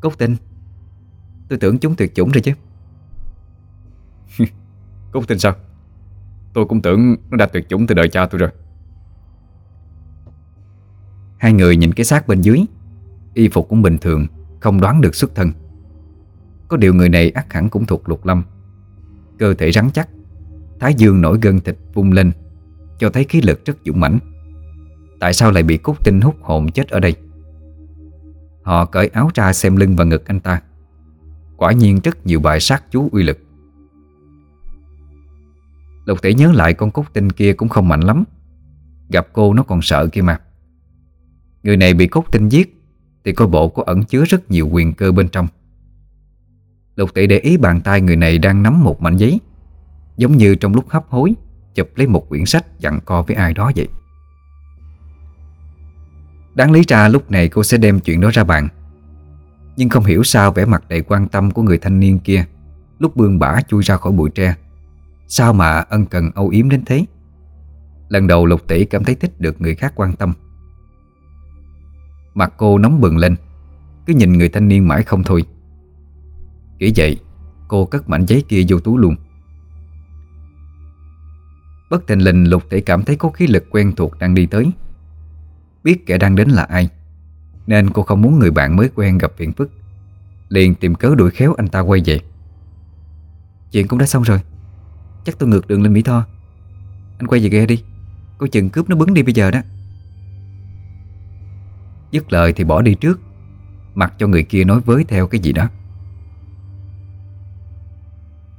Cốt tinh Tôi tưởng chúng tuyệt chủng rồi chứ. Cốt tin sao? Tôi cũng tưởng nó đã tuyệt chủng từ đời cha tôi rồi. Hai người nhìn cái xác bên dưới Y phục cũng bình thường Không đoán được xuất thân. Có điều người này ắt hẳn cũng thuộc lục lâm. Cơ thể rắn chắc Thái dương nổi gân thịt vung lên Cho thấy khí lực rất dũng mãnh. Tại sao lại bị cốt tinh hút hồn chết ở đây Họ cởi áo ra xem lưng và ngực anh ta. Quả nhiên rất nhiều bài sát chú uy lực. Lục tỷ nhớ lại con cốt tinh kia cũng không mạnh lắm. Gặp cô nó còn sợ kia mà. Người này bị cốt tinh giết, Thì coi bộ có ẩn chứa rất nhiều quyền cơ bên trong. Lục tỷ để ý bàn tay người này đang nắm một mảnh giấy, Giống như trong lúc hấp hối, Chụp lấy một quyển sách dặn co với ai đó vậy. Đáng lý ra lúc này cô sẽ đem chuyện đó ra bàn. Nhưng không hiểu sao vẻ mặt đầy quan tâm của người thanh niên kia Lúc bươn bả chui ra khỏi bụi tre. Sao mà ân cần âu yếm đến thế? Lần đầu Lục Tỷ cảm thấy thích được người khác quan tâm. Mặt cô nóng bừng lên, Cứ nhìn người thanh niên mãi không thôi. Nghĩ vậy, Cô cất mảnh giấy kia vô túi luôn. Bất tình lình, Lục Tỷ cảm thấy có khí lực quen thuộc đang đi tới. Biết kẻ đang đến là ai, Nên cô không muốn người bạn mới quen gặp phiền phức. Liền tìm cớ đuổi khéo anh ta quay về. Chuyện cũng đã xong rồi. Chắc tôi ngược đường lên Mỹ Tho. Anh quay về ghe đi. Cô chừng cướp nó bứng đi bây giờ đó. Dứt lời thì bỏ đi trước, Mặc cho người kia nói với theo cái gì đó.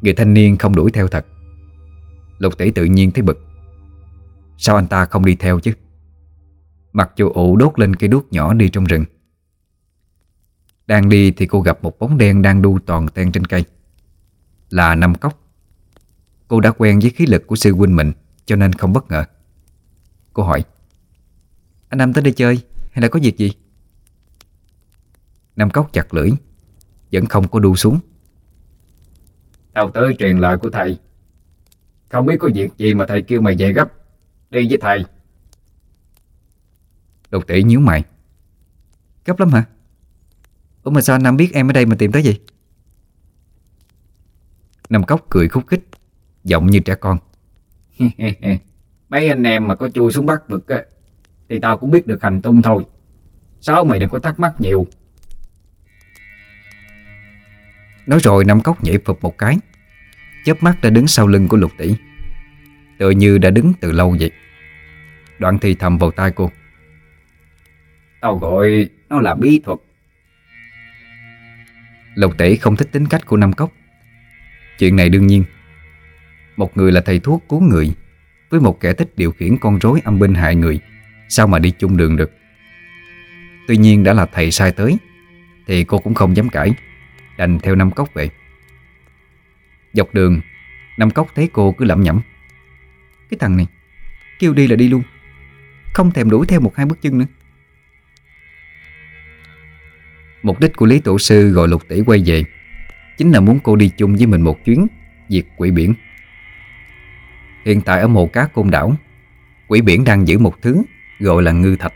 Người thanh niên không đuổi theo thật. Lục tỷ tự nhiên thấy bực. Sao anh ta không đi theo chứ? Mặc dù ụ đốt lên cây đuốc nhỏ đi trong rừng. Đang đi thì cô gặp một bóng đen đang đu toàn ten trên cây. Là Năm Cốc. Cô đã quen với khí lực của sư huynh mình, Cho nên không bất ngờ. Cô hỏi, Anh Năm tới đây chơi hay là có việc gì? Năm Cốc chặt lưỡi, Vẫn không có đu xuống. Tao tới truyền lời của thầy. Không biết có việc gì mà thầy kêu mày về gấp. Đi với thầy. Độc tỷ nhíu mày. Gấp lắm hả? Ủa mà sao anh Năm biết em ở đây mà tìm tới gì Năm Cốc cười khúc khích Giọng như trẻ con. Mấy anh em mà có chui xuống bắc vực á Thì tao cũng biết được hành tung thôi. Sao mày đừng có thắc mắc nhiều. Nói rồi Năm Cốc nhảy phụp một cái. Chớp mắt đã đứng sau lưng của Lục Tỷ. Tựa như đã đứng từ lâu vậy. Đoạn thì thầm vào tai cô Tao gọi nó là bí thuật. Lục Tỷ không thích tính cách của nam Cốc. Chuyện này đương nhiên. Một người là thầy thuốc cứu người, Với một kẻ thích điều khiển con rối âm binh hại người, Sao mà đi chung đường được? Tuy nhiên đã là thầy sai tới, Thì cô cũng không dám cãi, Đành theo nam Cốc vậy Dọc đường, nam Cốc thấy cô cứ lẩm nhẩm. Cái thằng này, Kêu đi là đi luôn, Không thèm đuổi theo một hai bước chân nữa. Mục đích của Lý Tổ Sư gọi Lục Tỷ quay về Chính là muốn cô đi chung với mình một chuyến, Diệt quỷ biển. Hiện tại ở mộ cá côn đảo, Quỷ biển đang giữ một thứ Gọi là ngư thạch.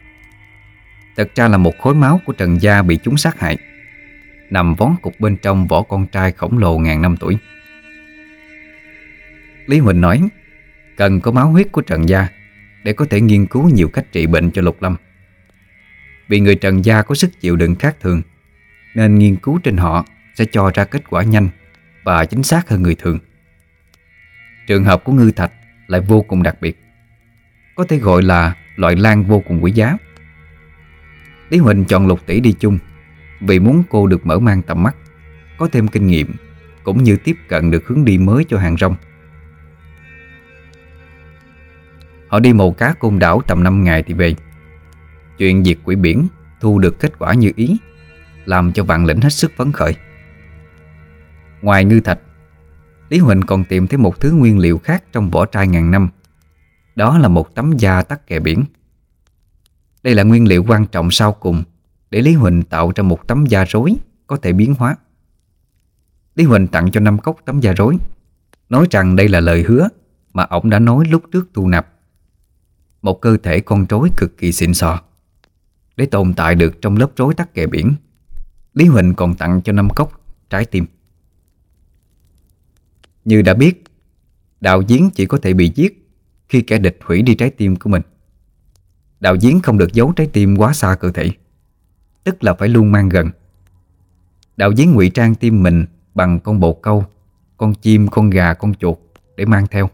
Thật ra là một khối máu của Trần Gia bị chúng sát hại, Nằm vón cục bên trong vỏ con trai khổng lồ ngàn năm tuổi. Lý Huỳnh nói, Cần có máu huyết của Trần Gia Để có thể nghiên cứu nhiều cách trị bệnh cho Lục Lâm. Vì người Trần Gia có sức chịu đựng khác thường nên nghiên cứu trên họ sẽ cho ra kết quả nhanh Và chính xác hơn người thường. Trường hợp của ngư thạch lại vô cùng đặc biệt, Có thể gọi là loại lan vô cùng quý giá. Lý Huỳnh chọn Lục Tỷ đi chung Vì muốn cô được mở mang tầm mắt, Có thêm kinh nghiệm, Cũng như tiếp cận được hướng đi mới cho hàng rong. Họ đi màu cá côn đảo tầm 5 ngày thì về. Chuyện diệt quỷ biển Thu được kết quả như ý. Làm cho vạn lĩnh hết sức phấn khởi. Ngoài ngư thạch, Lý Huỳnh còn tìm thấy một thứ nguyên liệu khác Trong vỏ trai ngàn năm. Đó là một tấm da tắc kè biển. Đây là nguyên liệu quan trọng sau cùng Để Lý Huỳnh tạo ra một tấm da rối Có thể biến hóa. Lý Huỳnh tặng cho năm cốc tấm da rối, Nói rằng đây là lời hứa Mà ông đã nói lúc trước thu nạp. Một cơ thể con rối cực kỳ xịn sò, Để tồn tại được trong lớp rối tắc kè biển. Lý Huỳnh còn tặng cho năm cốc trái tim. Như đã biết Đạo giếng chỉ có thể bị giết Khi kẻ địch hủy đi trái tim của mình. Đạo giếng không được giấu trái tim quá xa cơ thể Tức là phải luôn mang gần. Đạo giếng ngụy trang tim mình Bằng con bồ câu Con chim, con gà, con chuột Để mang theo.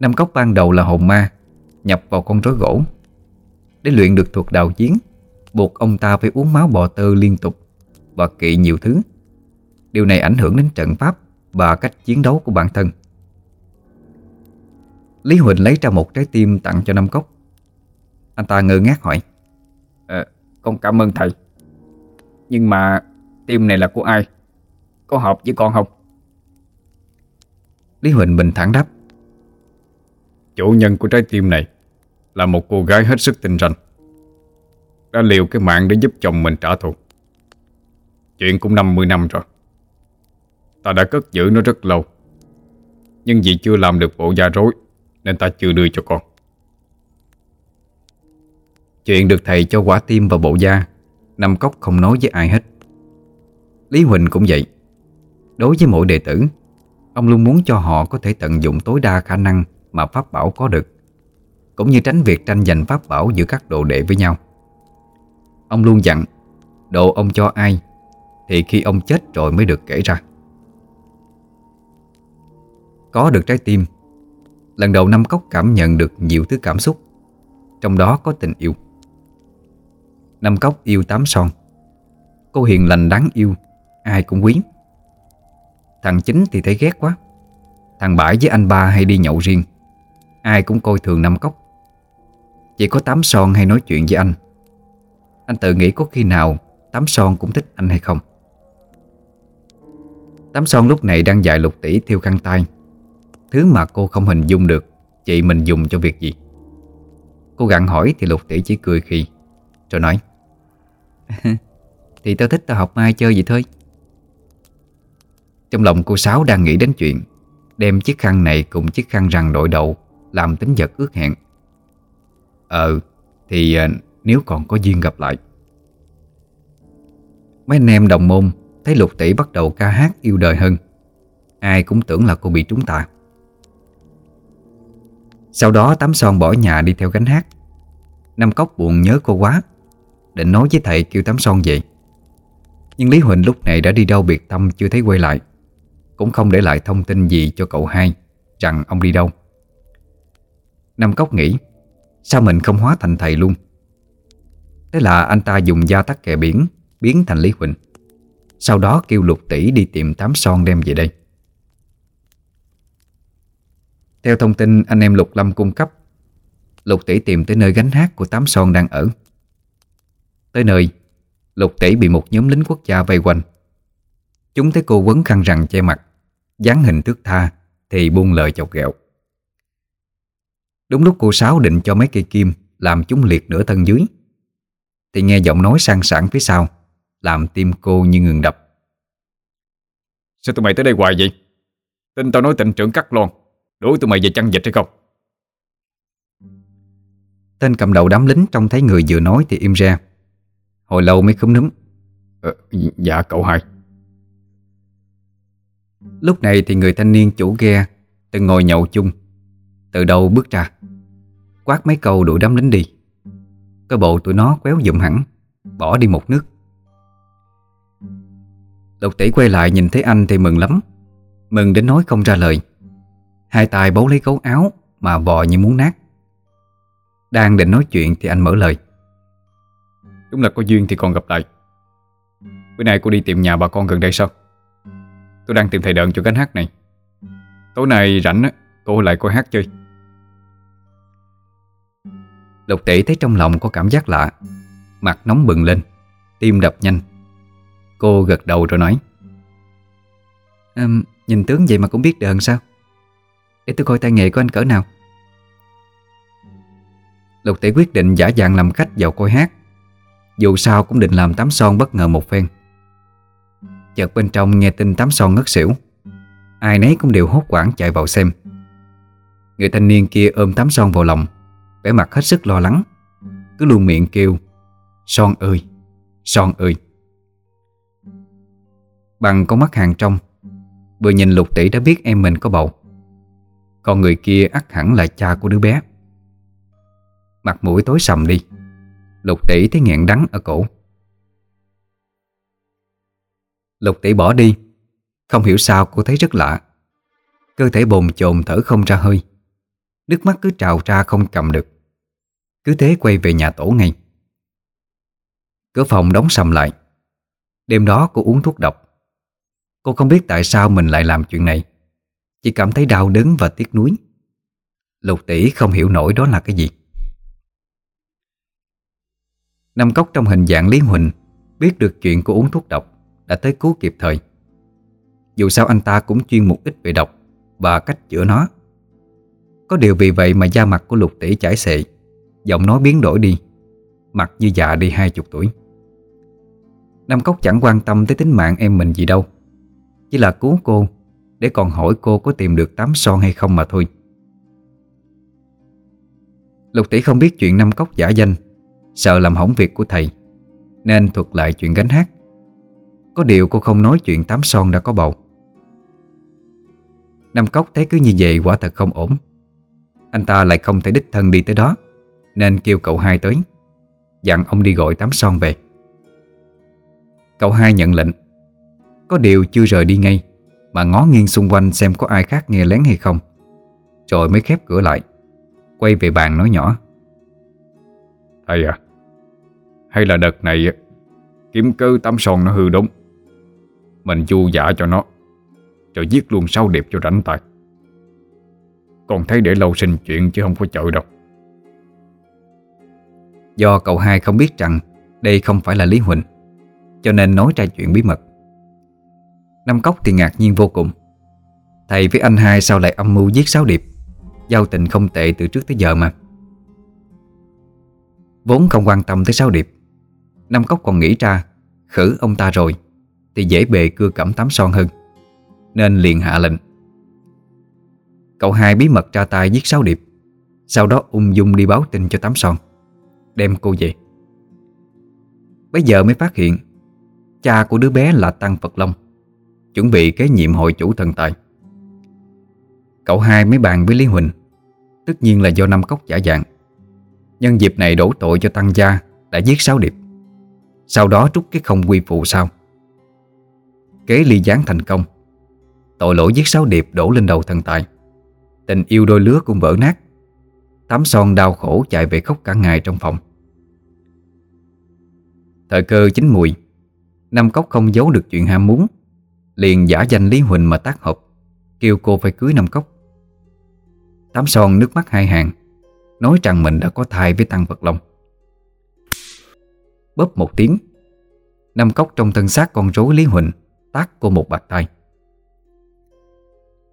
Năm cốc ban đầu là hồn ma Nhập vào con rối gỗ Để luyện được thuật đạo chiến Buộc ông ta phải uống máu bò tơ liên tục Và kỵ nhiều thứ Điều này ảnh hưởng đến trận pháp Và cách chiến đấu của bản thân Lý Huỳnh lấy ra một trái tim tặng cho Năm Cốc Anh ta ngơ ngác hỏi à, Con cảm ơn thầy Nhưng mà tim này là của ai? Có hợp với con không? Lý Huỳnh bình thản đáp Chủ nhân của trái tim này Là một cô gái hết sức tinh ranh đã liều cái mạng để giúp chồng mình trả thù. Chuyện cũng 50 năm rồi. Ta đã cất giữ nó rất lâu. Nhưng vì chưa làm được bộ da rối, Nên ta chưa đưa cho con. Chuyện được thầy cho quả tim và bộ da, nằm cốc không nói với ai hết. Lý Huỳnh cũng vậy. Đối với mỗi đệ tử, Ông luôn muốn cho họ có thể tận dụng tối đa khả năng mà Pháp Bảo có được, Cũng như tránh việc tranh giành Pháp Bảo giữa các đồ đệ với nhau. Ông luôn dặn, Đồ ông cho ai Thì khi ông chết rồi mới được kể ra. Có được trái tim, Lần đầu Năm Cốc cảm nhận được nhiều thứ cảm xúc, Trong đó có tình yêu. Năm Cốc yêu Tám Son, Cô hiền lành đáng yêu, Ai cũng quý. Thằng chính thì thấy ghét quá, Thằng Bãi với anh ba hay đi nhậu riêng, Ai cũng coi thường Năm Cốc. Chỉ có Tám Son hay nói chuyện với anh anh tự nghĩ có khi nào Tám Son cũng thích anh hay không? Tám Son lúc này đang dạy lục tỷ thiêu khăn tay. Thứ mà cô không hình dung được, Chị mình dùng cho việc gì? Cô gặn hỏi thì lục tỷ chỉ cười khi Rồi nói, Thì tao thích tao học mai chơi vậy thôi. Trong lòng cô Sáu đang nghĩ đến chuyện Đem chiếc khăn này cùng chiếc khăn rằn đội đầu làm tính vật ước hẹn. Ờ Thì ờ, nếu còn có duyên gặp lại. Mấy anh em đồng môn Thấy lục tỷ bắt đầu ca hát yêu đời hơn. Ai cũng tưởng là cô bị trúng tà. Sau đó tám son bỏ nhà đi theo gánh hát. Năm cốc buồn nhớ cô quá, Định nói với thầy kêu tám son về. Nhưng Lý Huỳnh lúc này đã đi đâu biệt tâm chưa thấy quay lại. Cũng không để lại thông tin gì cho cậu hai Rằng ông đi đâu. Năm Cốc nghĩ, Sao mình không hóa thành thầy luôn? Thế là anh ta dùng da tắc kè biển, Biến thành Lý Huỳnh. Sau đó kêu lục tỷ đi tìm tám son đem về đây. Theo thông tin, anh em Lục Lâm cung cấp, Lục tỷ tìm tới nơi gánh hát của tám son đang ở. Tới nơi, Lục tỷ bị một nhóm lính quốc gia vây quanh. Chúng thấy cô quấn khăn rằn che mặt dáng hình thước tha, Thì buông lời chọc ghẹo. Đúng lúc cô Sáu định cho mấy cây kim Làm chúng liệt nửa thân dưới thì nghe giọng nói sang sảng phía sau Làm tim cô như ngừng đập. Sao tụi mày tới đây hoài vậy? Tin tao nói tỉnh trưởng cắt lon Đuổi tụi mày về chăn dịch hay không? Tên cầm đầu đám lính trông thấy người vừa nói thì im ra Hồi lâu mới khúm núm. Ờ, Dạ cậu hai. Lúc này thì người thanh niên chủ ghe Từng ngồi nhậu chung Từ đầu bước ra Quát mấy câu đuổi đám lính đi cái bộ tụi nó quéo dụm hẳn, Bỏ đi một nước. Lục tỷ quay lại nhìn thấy anh thì mừng lắm. Mừng đến nói không ra lời. Hai tay bấu lấy gấu áo Mà vò như muốn nát. Đang định nói chuyện thì anh mở lời. Đúng là có duyên thì còn gặp lại. Bữa nay cô đi tìm nhà bà con gần đây sao? Tôi đang tìm thầy đợn cho cánh hát này. Tối nay rảnh Cô lại coi hát chơi. Lục tỷ thấy trong lòng có cảm giác lạ. Mặt nóng bừng lên Tim đập nhanh. Cô gật đầu rồi nói um, Nhìn tướng vậy mà cũng biết đờn sao. Để tôi coi tay nghề của anh cỡ nào. Lục tỷ quyết định giả dạng làm khách vào coi hát. Dù sao cũng định làm tắm son bất ngờ một phen. Chợt bên trong nghe tin tắm son ngất xỉu. Ai nấy cũng đều hốt quảng chạy vào xem. Người thanh niên kia ôm tắm son vào lòng vẻ mặt hết sức lo lắng. Cứ luôn miệng kêu Son ơi, Son ơi. Bằng con mắt hàng trong Vừa nhìn lục tỷ đã biết em mình có bầu. Còn người kia ắt hẳn là cha của đứa bé. Mặt mũi tối sầm đi. Lục tỷ thấy nghẹn đắng ở cổ. Lục tỷ bỏ đi. Không hiểu sao cô thấy rất lạ. Cơ thể bồn chồn thở không ra hơi. Nước mắt cứ trào ra không cầm được. Cứ thế quay về nhà tổ ngay. Cửa phòng đóng sầm lại. Đêm đó cô uống thuốc độc. Cô không biết tại sao mình lại làm chuyện này. Chỉ cảm thấy đau đớn và tiếc nuối. Lục tỷ không hiểu nổi đó là cái gì. Năm cốc trong hình dạng Lý Huỳnh, Biết được chuyện cô uống thuốc độc, Đã tới cứu kịp thời. Dù sao anh ta cũng chuyên một ít về độc Và cách chữa nó. Có điều vì vậy mà da mặt của lục tỷ chảy xệ. Giọng nói biến đổi đi. Mặt như già đi hai chục tuổi. Nam Cốc chẳng quan tâm tới tính mạng em mình gì đâu. Chỉ là cứu cô, Để còn hỏi cô có tìm được tám son hay không mà thôi. Lục tỷ không biết chuyện Nam Cốc giả danh, Sợ làm hỏng việc của thầy, Nên thuật lại chuyện gánh hát. Có điều cô không nói chuyện tám son đã có bầu. Nam Cốc thấy cứ như vậy quả thật không ổn. Anh ta lại không thể đích thân đi tới đó, Nên kêu cậu hai tới, Dặn ông đi gọi tắm son về. Cậu hai nhận lệnh, Có điều chưa rời đi ngay, Mà ngó nghiêng xung quanh xem có ai khác nghe lén hay không. Rồi mới khép cửa lại, Quay về bàn nói nhỏ. Thầy à Hay là đợt này Kiếm cơ tắm son nó hư đúng Mình chu giả cho nó Rồi giết luôn sau điệp cho rảnh tay. Còn thấy để lâu sinh chuyện chứ không có chợ đâu. Do cậu hai không biết rằng Đây không phải là Lý Huỳnh, Cho nên nói ra chuyện bí mật. Năm Cốc thì ngạc nhiên vô cùng. Thầy với anh hai sao lại âm mưu giết Sáu Điệp, Giao tình không tệ từ trước tới giờ mà. Vốn không quan tâm tới Sáu Điệp, Năm Cốc còn nghĩ ra, Khử ông ta rồi, Thì dễ bề cưa cẩm tắm son hơn, Nên liền hạ lệnh. Cậu hai bí mật ra tay giết Sáu Điệp. Sau đó ung dung đi báo tin cho tám son, Đem cô về. Bây giờ mới phát hiện, Cha của đứa bé là Tăng Phật Long, Chuẩn bị kế nhiệm hội chủ thần tài. Cậu hai mới bàn với Lý Huỳnh, Tất nhiên là do năm cốc giả dạng. Nhân dịp này đổ tội cho Tăng Gia Đã giết Sáu Điệp. Sau đó trút cái không quy phụ sau. Kế ly gián thành công, Tội lỗi giết Sáu Điệp đổ lên đầu thần tài. Tình yêu đôi lứa cũng vỡ nát. Tám son đau khổ chạy về khóc cả ngày trong phòng. Thời cơ chín mùi, Năm Cốc không giấu được chuyện ham muốn, Liền giả danh Lý Huỳnh mà tác hợp, Kêu cô phải cưới Năm Cốc. Tám son nước mắt hai hàng, Nói rằng mình đã có thai với Tăng Vật Long. Bóp một tiếng, Năm Cốc trong thân xác con rối Lý Huỳnh Tác cô một bạc tay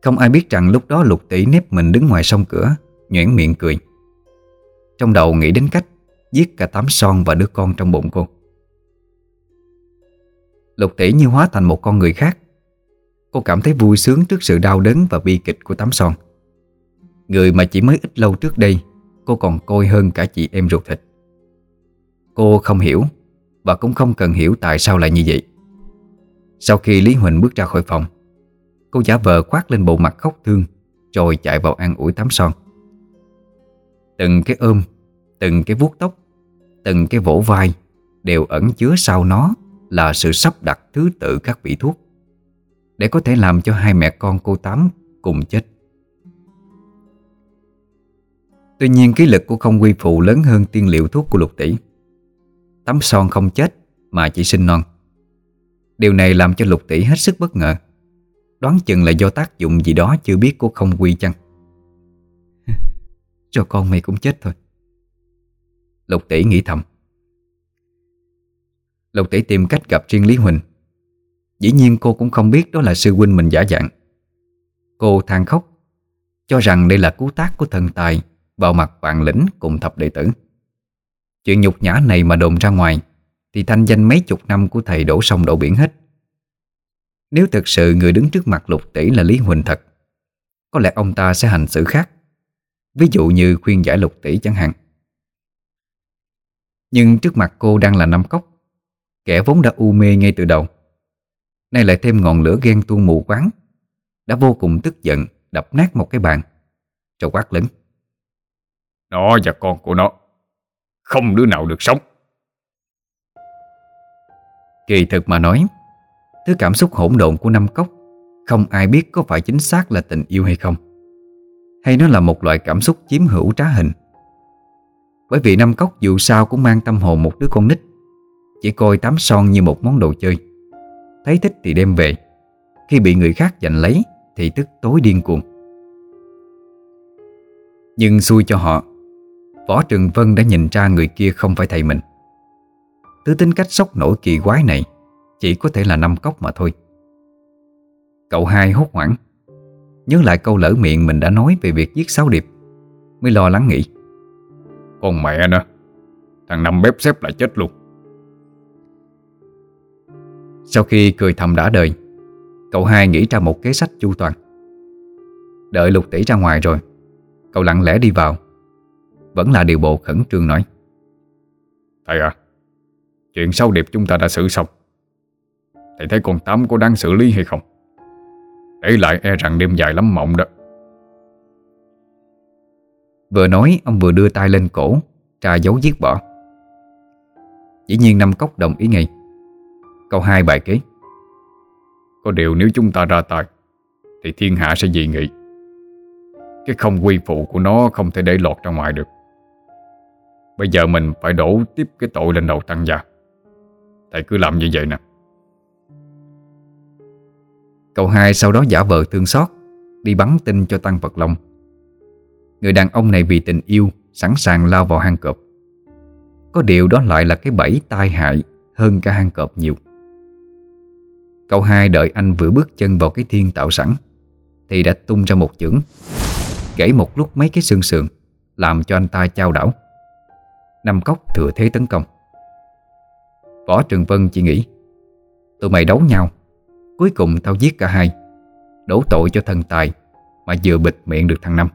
không ai biết rằng lúc đó lục tỷ nếp mình đứng ngoài sông cửa Nhuyễn miệng cười. Trong đầu nghĩ đến cách Giết cả tám son và đứa con trong bụng cô. Lục tỷ như hóa thành một con người khác. Cô cảm thấy vui sướng trước sự đau đớn và bi kịch của tám son. Người mà chỉ mới ít lâu trước đây, Cô còn coi hơn cả chị em ruột thịt. Cô không hiểu Và cũng không cần hiểu tại sao lại như vậy. Sau khi Lý Huỳnh bước ra khỏi phòng Cô giả vờ khoác lên bộ mặt khóc thương, Rồi chạy vào ăn ủi tắm son. Từng cái ôm, Từng cái vuốt tóc, Từng cái vỗ vai Đều ẩn chứa sau nó Là sự sắp đặt thứ tự các vị thuốc, Để có thể làm cho hai mẹ con cô Tám cùng chết. Tuy nhiên, ký lực của không quy phụ lớn hơn tiên liệu thuốc của lục tỷ. Tắm son không chết mà chỉ sinh non. Điều này làm cho lục tỷ hết sức bất ngờ. Đoán chừng là do tác dụng gì đó chưa biết của không quy chăng. Cho con mày cũng chết thôi. Lục tỷ nghĩ thầm. Lục tỷ tìm cách gặp riêng Lý Huỳnh. Dĩ nhiên cô cũng không biết đó là sư huynh mình giả dạng. Cô than khóc, Cho rằng đây là cú tác của thần tài Vào mặt vạn lĩnh cùng thập đệ tử. Chuyện nhục nhã này mà đồn ra ngoài Thì thanh danh mấy chục năm của thầy đổ sông đổ biển hết. Nếu thực sự người đứng trước mặt lục tỷ là Lý Huỳnh thật Có lẽ ông ta sẽ hành xử khác. Ví dụ như khuyên giải lục tỷ chẳng hạn. Nhưng trước mặt cô đang là năm cốc Kẻ vốn đã u mê ngay từ đầu Nay lại thêm ngọn lửa ghen tuông mù quáng Đã vô cùng tức giận Đập nát một cái bàn. Rồi quát lớn. Nó và con của nó Không đứa nào được sống. Kỳ thực mà nói Thứ cảm xúc hỗn độn của năm cốc, Không ai biết có phải chính xác là tình yêu hay không. Hay nó là một loại cảm xúc chiếm hữu trá hình. Bởi vì năm cốc dù sao cũng mang tâm hồn một đứa con nít, Chỉ coi tắm son như một món đồ chơi. Thấy thích thì đem về, Khi bị người khác giành lấy Thì tức tối điên cuồng. Nhưng xui cho họ, Võ Trường Vân đã nhìn ra người kia không phải thầy mình. Thứ tính cách sốc nổi kỳ quái này chỉ có thể là năm cốc mà thôi. Cậu hai hốt hoảng. Nhớ lại câu lỡ miệng mình đã nói về việc giết sáu điệp Mới lo lắng nghĩ. Con mẹ nữa Thằng Năm bếp xếp lại chết luôn. Sau khi cười thầm đã đời Cậu hai nghĩ ra một kế sách chu toàn. Đợi lục tỷ ra ngoài rồi Cậu lặng lẽ đi vào. Vẫn là điều bộ khẩn trương nói. Thầy à Chuyện sau điệp chúng ta đã xử xong Thầy thấy con Tám có đáng xử lý hay không? Để lại e rằng đêm dài lắm mộng đó. Vừa nói ông vừa đưa tay lên cổ Tra dấu giết bỏ. Dĩ nhiên Năm Cốc đồng ý ngay. Câu hai bài kế. Có điều nếu chúng ta ra tay Thì thiên hạ sẽ dị nghị. Cái không quy phụ của nó Không thể để lọt ra ngoài được. Bây giờ mình phải đổ tiếp cái tội lên đầu tăng gia. Thầy cứ làm như vậy nè Cậu hai sau đó giả vờ thương xót, Đi bắn tin cho Tăng Vật Long. Người đàn ông này vì tình yêu, Sẵn sàng lao vào hang cọp. Có điều đó lại là cái bẫy tai hại Hơn cả hang cọp nhiều. Cậu hai đợi anh vừa bước chân vào cái thiên tạo sẵn, Thì đã tung ra một chưởng. Gãy một lúc mấy cái xương sườn, Làm cho anh ta trao đảo. Năm cốc thừa thế tấn công. Võ Trường Vân chỉ nghĩ, Tụi mày đấu nhau Cuối cùng tao giết cả hai. Đổ tội cho thần tài Mà vừa bịt miệng được thằng Năm.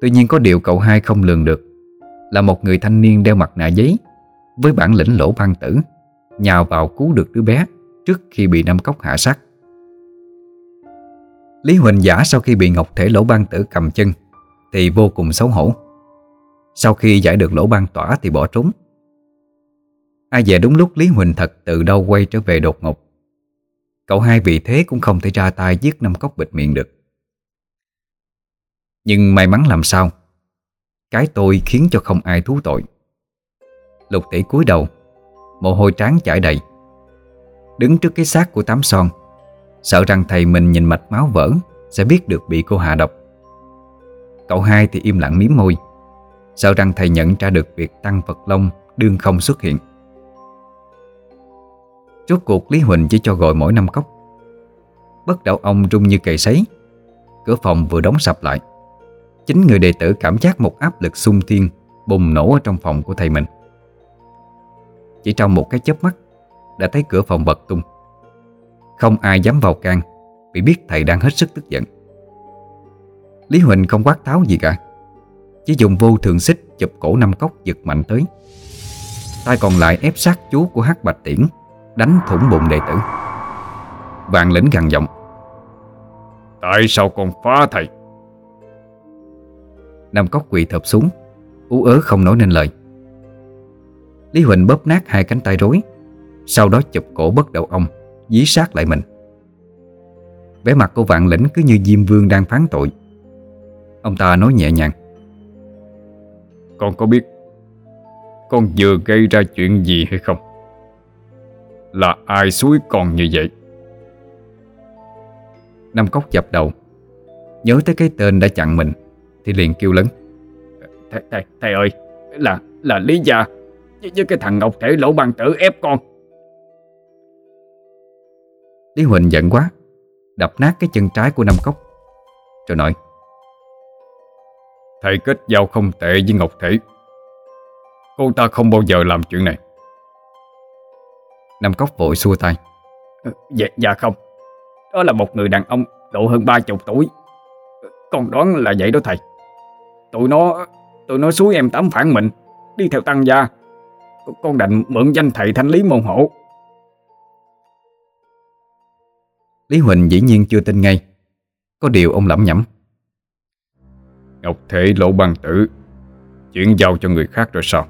Tuy nhiên có điều cậu hai không lường được Là một người thanh niên đeo mặt nạ giấy Với bản lĩnh lỗ băng tử, Nhào vào cứu được đứa bé Trước khi bị năm cốc hạ sát. Lý Huỳnh giả sau khi bị Ngọc Thể lỗ băng tử cầm chân Thì vô cùng xấu hổ. Sau khi giải được lỗ băng tỏa thì bỏ trốn. Ai về đúng lúc Lý Huỳnh thật từ đâu quay trở về đột ngột. Cậu hai vì thế cũng không thể ra tay giết năm cốc bịt miệng được. Nhưng may mắn làm sao? Cái tôi khiến cho không ai thú tội. Lục tỷ cúi đầu, Mồ hôi trán chảy đầy. Đứng trước cái xác của tám son, Sợ rằng thầy mình nhìn mạch máu vỡ Sẽ biết được bị cô hạ độc. Cậu hai thì im lặng miếm môi, Sợ rằng thầy nhận ra được việc Tăng Phật Long đương không xuất hiện. Rốt cuộc Lý Huỳnh chỉ cho gọi mỗi năm cốc. Bất đảo ông rung như cầy sấy. Cửa phòng vừa đóng sập lại. Chính người đệ tử cảm giác một áp lực xung thiên Bùng nổ ở trong phòng của thầy mình. Chỉ trong một cái chớp mắt, Đã thấy cửa phòng bật tung. Không ai dám vào can, Vì biết thầy đang hết sức tức giận. Lý Huỳnh không quát tháo gì cả. Chỉ dùng vô thường xích chụp cổ năm cốc giật mạnh tới. Tay còn lại ép sát chú của hắc bạch tiễn. Đánh thủng bụng đệ tử. Vạn lĩnh gằn giọng Tại sao con phá thầy? Nam cốc quỳ thập xuống Ú ớ không nói nên lời. Lý Huỳnh bóp nát hai cánh tay rối Sau đó chụp cổ bất đầu ông Dí sát lại mình. Vẻ mặt cô vạn lĩnh cứ như Diêm Vương đang phán tội. Ông ta nói nhẹ nhàng Con có biết Con vừa gây ra chuyện gì hay không Là ai suối con như vậy? Nam Cốc dập đầu. Nhớ tới cái tên đã chặn mình Thì liền kêu lớn. Thầy, thầy, thầy ơi Là là Lý Gia. Với, với cái thằng Ngọc Thể lỗ bằng tử ép con. Lý Huỳnh giận quá Đập nát cái chân trái của Nam Cốc Rồi nói. Thầy kết giao không tệ với Ngọc Thể. Cô ta không bao giờ làm chuyện này Nam Cốc vội xua tay. Dạ, dạ không. Đó là một người đàn ông độ hơn ba chục tuổi. Con đoán là vậy đó thầy. Tụi nó Tụi nó suối em tắm phản mình Đi theo tăng gia. Con đành mượn danh thầy thanh lý môn hộ. Lý Huỳnh dĩ nhiên chưa tin ngay. Có điều ông lẩm nhẩm. Ngọc Thể lộ băng tử Chuyển giao cho người khác rồi sao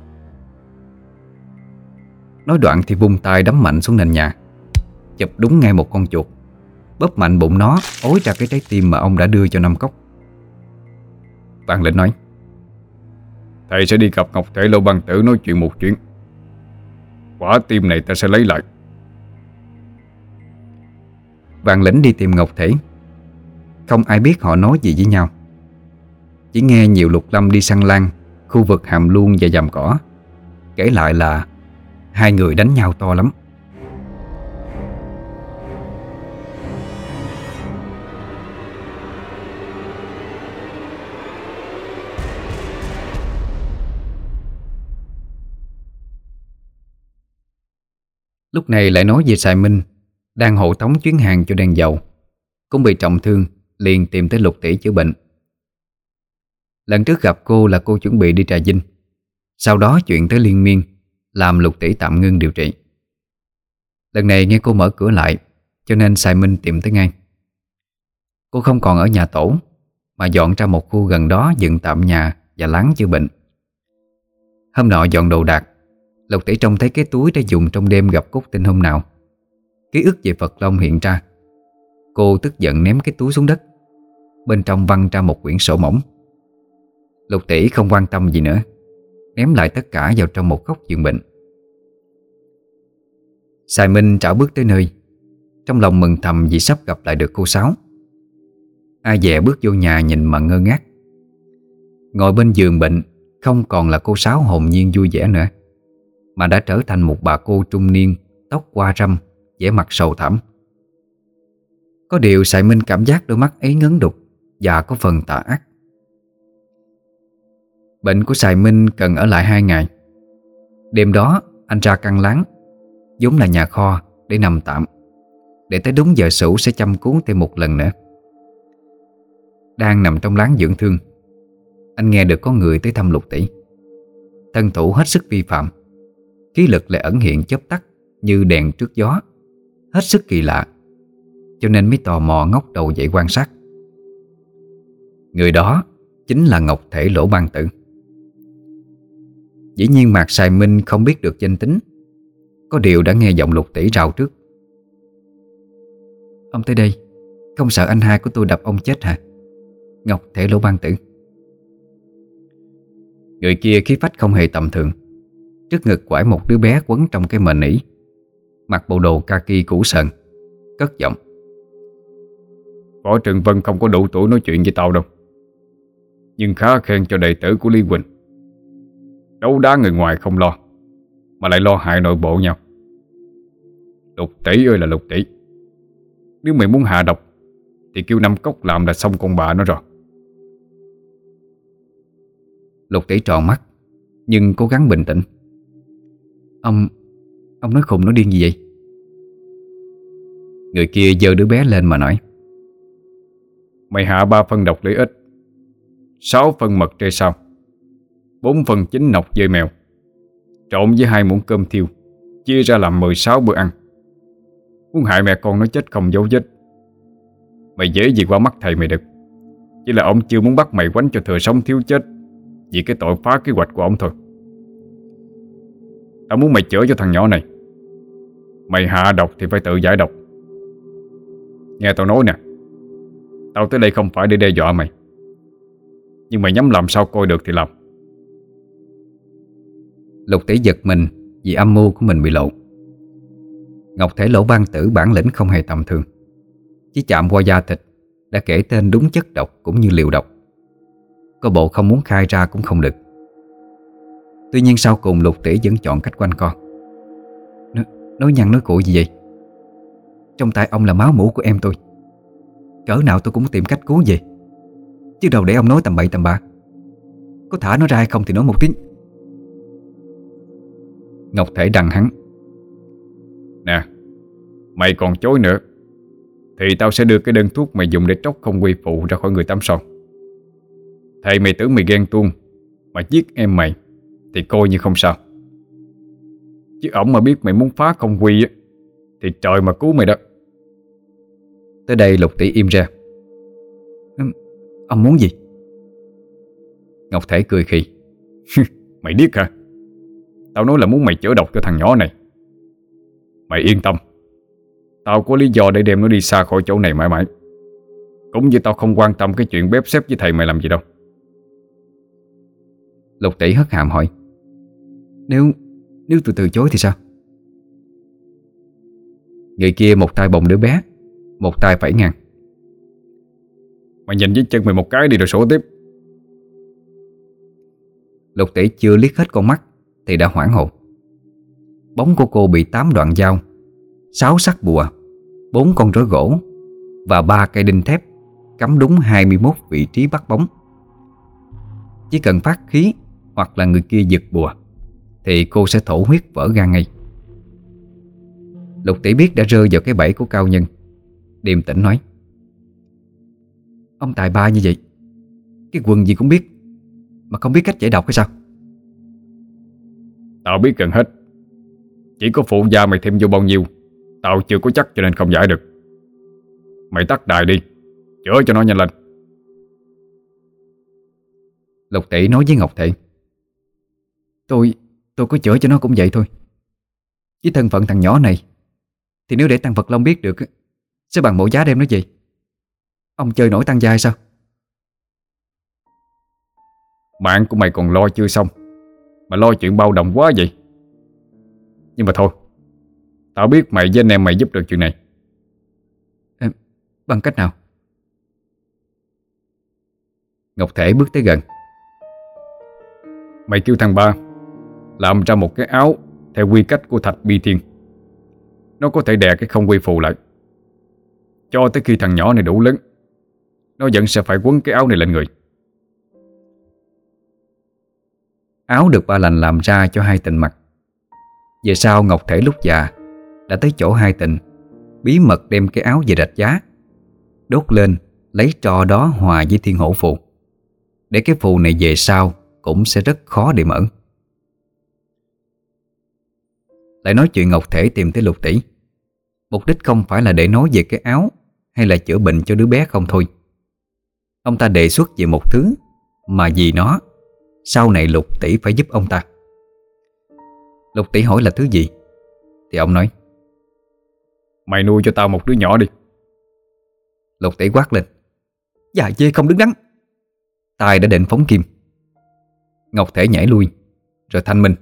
Nói đoạn thì vung tay đấm mạnh xuống nền nhà. Chụp đúng ngay một con chuột. Bóp mạnh bụng nó Ối ra cái trái tim mà ông đã đưa cho Nam Cốc. Vạn lệnh nói Thầy sẽ đi gặp Ngọc Thể Lô Băng Tử nói chuyện một chuyến Quả tim này ta sẽ lấy lại. Vạn lĩnh đi tìm Ngọc Thể. Không ai biết họ nói gì với nhau. Chỉ nghe nhiều lục lâm đi săn lan Khu vực hàm luông và dầm cỏ. Kể lại là Hai người đánh nhau to lắm. Lúc này lại nói về Sài Minh, Đang hộ tống chuyến hàng cho đèn dầu. Cũng bị trọng thương, Liền tìm tới lục tỷ chữa bệnh. Lần trước gặp cô là cô chuẩn bị đi trà dinh Sau đó chuyện tới liên miên làm lục tỷ tạm ngưng điều trị. Lần này nghe cô mở cửa lại, Cho nên Sài Minh tìm tới ngay. Cô không còn ở nhà tổ, Mà dọn ra một khu gần đó dựng tạm nhà Và láng chữa bệnh. Hôm nọ dọn đồ đạc, Lục tỷ trông thấy cái túi đã dùng trong đêm gặp Cúc Tinh hôm nào. Ký ức về Phật Long hiện ra. Cô tức giận ném cái túi xuống đất. Bên trong văng ra một quyển sổ mỏng. Lục tỷ không quan tâm gì nữa. Ném lại tất cả vào trong một góc giường bệnh. Sài Minh trảo bước tới nơi, Trong lòng mừng thầm vì sắp gặp lại được cô Sáu. Ai dè bước vô nhà nhìn mà ngơ ngác. Ngồi bên giường bệnh, Không còn là cô Sáu hồn nhiên vui vẻ nữa, Mà đã trở thành một bà cô trung niên, Tóc qua râm, vẻ mặt sầu thảm. Có điều Sài Minh cảm giác đôi mắt ấy ngấn đục Và có phần tà ác. Bệnh của Sài Minh cần ở lại hai ngày. Đêm đó, anh ra căn láng Giống là nhà kho, để nằm tạm. Để tới đúng giờ sủ sẽ chăm cứu thêm một lần nữa. Đang nằm trong láng dưỡng thương, Anh nghe được có người tới thăm lục tỷ. Thân thủ hết sức vi phạm, Khí lực lại ẩn hiện chớp tắt Như đèn trước gió, Hết sức kỳ lạ, Cho nên mới tò mò ngóc đầu dậy quan sát. Người đó chính là Ngọc Thể Lỗ Ban Tử. Dĩ nhiên Mạc Sài Minh không biết được danh tính. Có điều đã nghe giọng lục tỷ rào trước. Ông tới đây, Không sợ anh hai của tôi đập ông chết hả? Ngọc, Thể Lỗ Ban Tử. Người kia khí phách không hề tầm thường. Trước ngực quải một đứa bé quấn trong cái mền nỉ. Mặc bộ đồ kaki cũ sần Cất giọng. Võ Trừng Vân không có đủ tuổi nói chuyện với tao đâu. Nhưng khá khen cho đệ tử của Lý Quỳnh. Đấu đá người ngoài không lo Mà lại lo hại nội bộ nhau. Lục tỷ ơi là lục tỷ Nếu mày muốn hạ độc Thì kêu năm cốc làm là xong con bà nó rồi. Lục tỷ tròn mắt Nhưng cố gắng bình tĩnh. Ông Ông nói khùng nói điên gì vậy? Người kia giơ đứa bé lên mà nói Mày hạ ba phân độc lấy ít sáu phân mật trê sao bốn phần chín nọc dơi mèo. Trộn với hai muỗng cơm thiêu, Chia ra làm 16 bữa ăn. Muốn hại mẹ con nó chết không dấu vết. Mày dễ gì qua mắt thầy mày được. Chỉ là ông chưa muốn bắt mày quánh cho thừa sống thiếu chết, Vì cái tội phá kế hoạch của ông thôi. Tao muốn mày chữa cho thằng nhỏ này. Mày hạ độc thì phải tự giải độc. Nghe tao nói nè, Tao tới đây không phải để đe dọa mày. Nhưng mày nhắm làm sao coi được thì làm. Lục tỷ giật mình Vì âm mưu của mình bị lộ. Ngọc thể lỗ ban tử bản lĩnh không hề tầm thường. Chỉ chạm qua da thịt Đã kể tên đúng chất độc cũng như liều độc. Có bộ không muốn khai ra cũng không được. Tuy nhiên sau cùng lục tỷ vẫn chọn cách quanh con Nói, nói nhăn nói cuội gì vậy? Trong tay ông là máu mũ của em tôi. Cỡ nào tôi cũng tìm cách cứu về. Chứ đâu để ông nói tầm bậy tầm bạ. Có thả nó ra hay không thì nói một tiếng. Ngọc Thể đằng hắn. Nè Mày còn chối nữa. Thì tao sẽ đưa cái đơn thuốc mày dùng để tróc không quy phụ ra khỏi người tắm son. Thầy mày tưởng mày ghen tuông Mà giết em mày Thì coi như không sao. Chứ ổng mà biết mày muốn phá không quy Thì trời mà cứu mày đó. Tới đây lục tỷ im ra. Ông muốn gì? Ngọc Thể cười khì. Mày điếc hả? Tao nói là muốn mày chữa độc cho thằng nhỏ này. Mày yên tâm. Tao có lý do để đem nó đi xa khỏi chỗ này mãi mãi. Cũng như tao không quan tâm cái chuyện bếp xếp với thầy mày làm gì đâu. Lục tỷ hất hàm hỏi Nếu nếu tôi từ chối thì sao? Người kia một tay bồng đứa bé Một tay phải ngang. Mày nhìn với chân mày một cái đi rồi sổ tiếp. Lục tỷ chưa liếc hết con mắt thì đã hoảng hồn. Bóng của cô bị tám đoạn dao, sáu sắc bùa, bốn con rối gỗ Và ba cây đinh thép Cắm đúng 21 vị trí bắt bóng. Chỉ cần phát khí Hoặc là người kia giật bùa Thì cô sẽ thổ huyết vỡ gan ngay. Lục tỷ biết đã rơi vào cái bẫy của cao nhân, Điềm tĩnh nói, Ông tài ba như vậy, Cái quần gì cũng biết, Mà không biết cách giải độc hay sao? Tao biết gần hết. Chỉ có phụ gia mày thêm vô bao nhiêu Tao chưa có chắc cho nên không giải được. Mày tắt đài đi Chữa cho nó nhanh lên. Lục tỷ nói với Ngọc Thị Tôi, tôi có chữa cho nó cũng vậy thôi. Với thân phận thằng nhỏ này Thì nếu để Tăng Vật Long biết được Sẽ bằng bộ giá đem nó về. Ông chơi nổi tăng gia hay sao? Mạng của mày còn lo chưa xong Mà lo chuyện bao đồng quá vậy. Nhưng mà thôi Tao biết mày với anh em mày giúp được chuyện này. À, Bằng cách nào? Ngọc Thể bước tới gần. Mày kêu thằng ba Làm ra một cái áo Theo quy cách của thạch bi thiên. Nó có thể đè cái không quy phù lại. Cho tới khi thằng nhỏ này đủ lớn Nó vẫn sẽ phải quấn cái áo này lên người Áo được ba lành làm ra cho hai tình mặc. Về sau Ngọc Thể lúc già, Đã tới chỗ hai tình, Bí mật đem cái áo về rạch giá, Đốt lên, Lấy trò đó hòa với thiên hổ phù Để cái phù này về sau Cũng sẽ rất khó để mở. Lại nói chuyện Ngọc Thể tìm tới lục tỷ. Mục đích không phải là để nói về cái áo Hay là chữa bệnh cho đứa bé không thôi. Ông ta đề xuất về một thứ Mà vì nó sau này lục tỷ phải giúp ông ta. Lục tỷ hỏi là thứ gì? Thì ông nói Mày nuôi cho tao một đứa nhỏ đi. Lục tỷ quát lên Dạ dê không đứng đắn. Tài đã định phóng kim. Ngọc thể nhảy lui Rồi thanh minh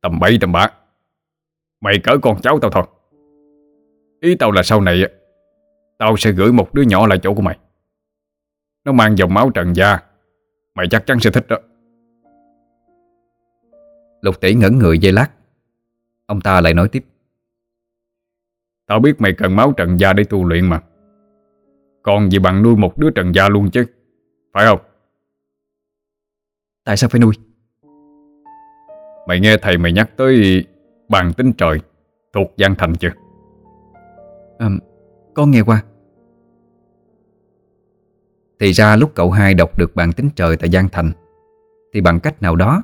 Tầm bậy tầm bạ. Mày cỡ con cháu tao thôi. Ý tao là sau này Tao sẽ gửi một đứa nhỏ lại chỗ của mày. Nó mang dòng máu trần gia Mày chắc chắn sẽ thích đó. Lục tỷ ngẩn người dây lát. Ông ta lại nói tiếp. Tao biết mày cần máu trần gia để tu luyện mà. Còn gì bằng nuôi một đứa trần gia luôn chứ Phải không? Tại sao phải nuôi? Mày nghe thầy mày nhắc tới Bàn tính trời Thuộc Giang Thành chưa à, Con nghe qua thì ra lúc cậu hai đọc được bản tính trời tại Giang Thành Thì bằng cách nào đó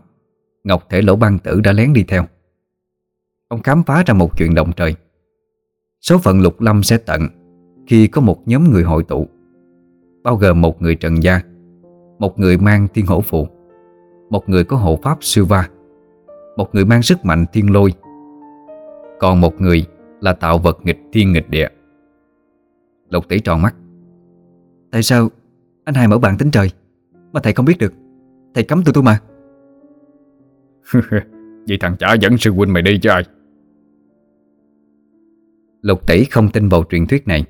Ngọc Thể Lỗ Băng Tử đã lén đi theo. Ông khám phá ra một chuyện động trời. Số phận lục lâm sẽ tận Khi có một nhóm người hội tụ Bao gồm một người trần gia Một người mang thiên hổ phụ, Một người có hộ pháp Sư va Một người mang sức mạnh thiên lôi Còn một người là tạo vật nghịch thiên nghịch địa. Lục tỷ tròn mắt. Tại sao anh hai mở bàn tính trời. Mà thầy không biết được. Thầy cấm tụi tôi mà. Vì thằng chả dẫn sư huynh mày đi chứ ai? Lục tỷ không tin vào truyền thuyết này.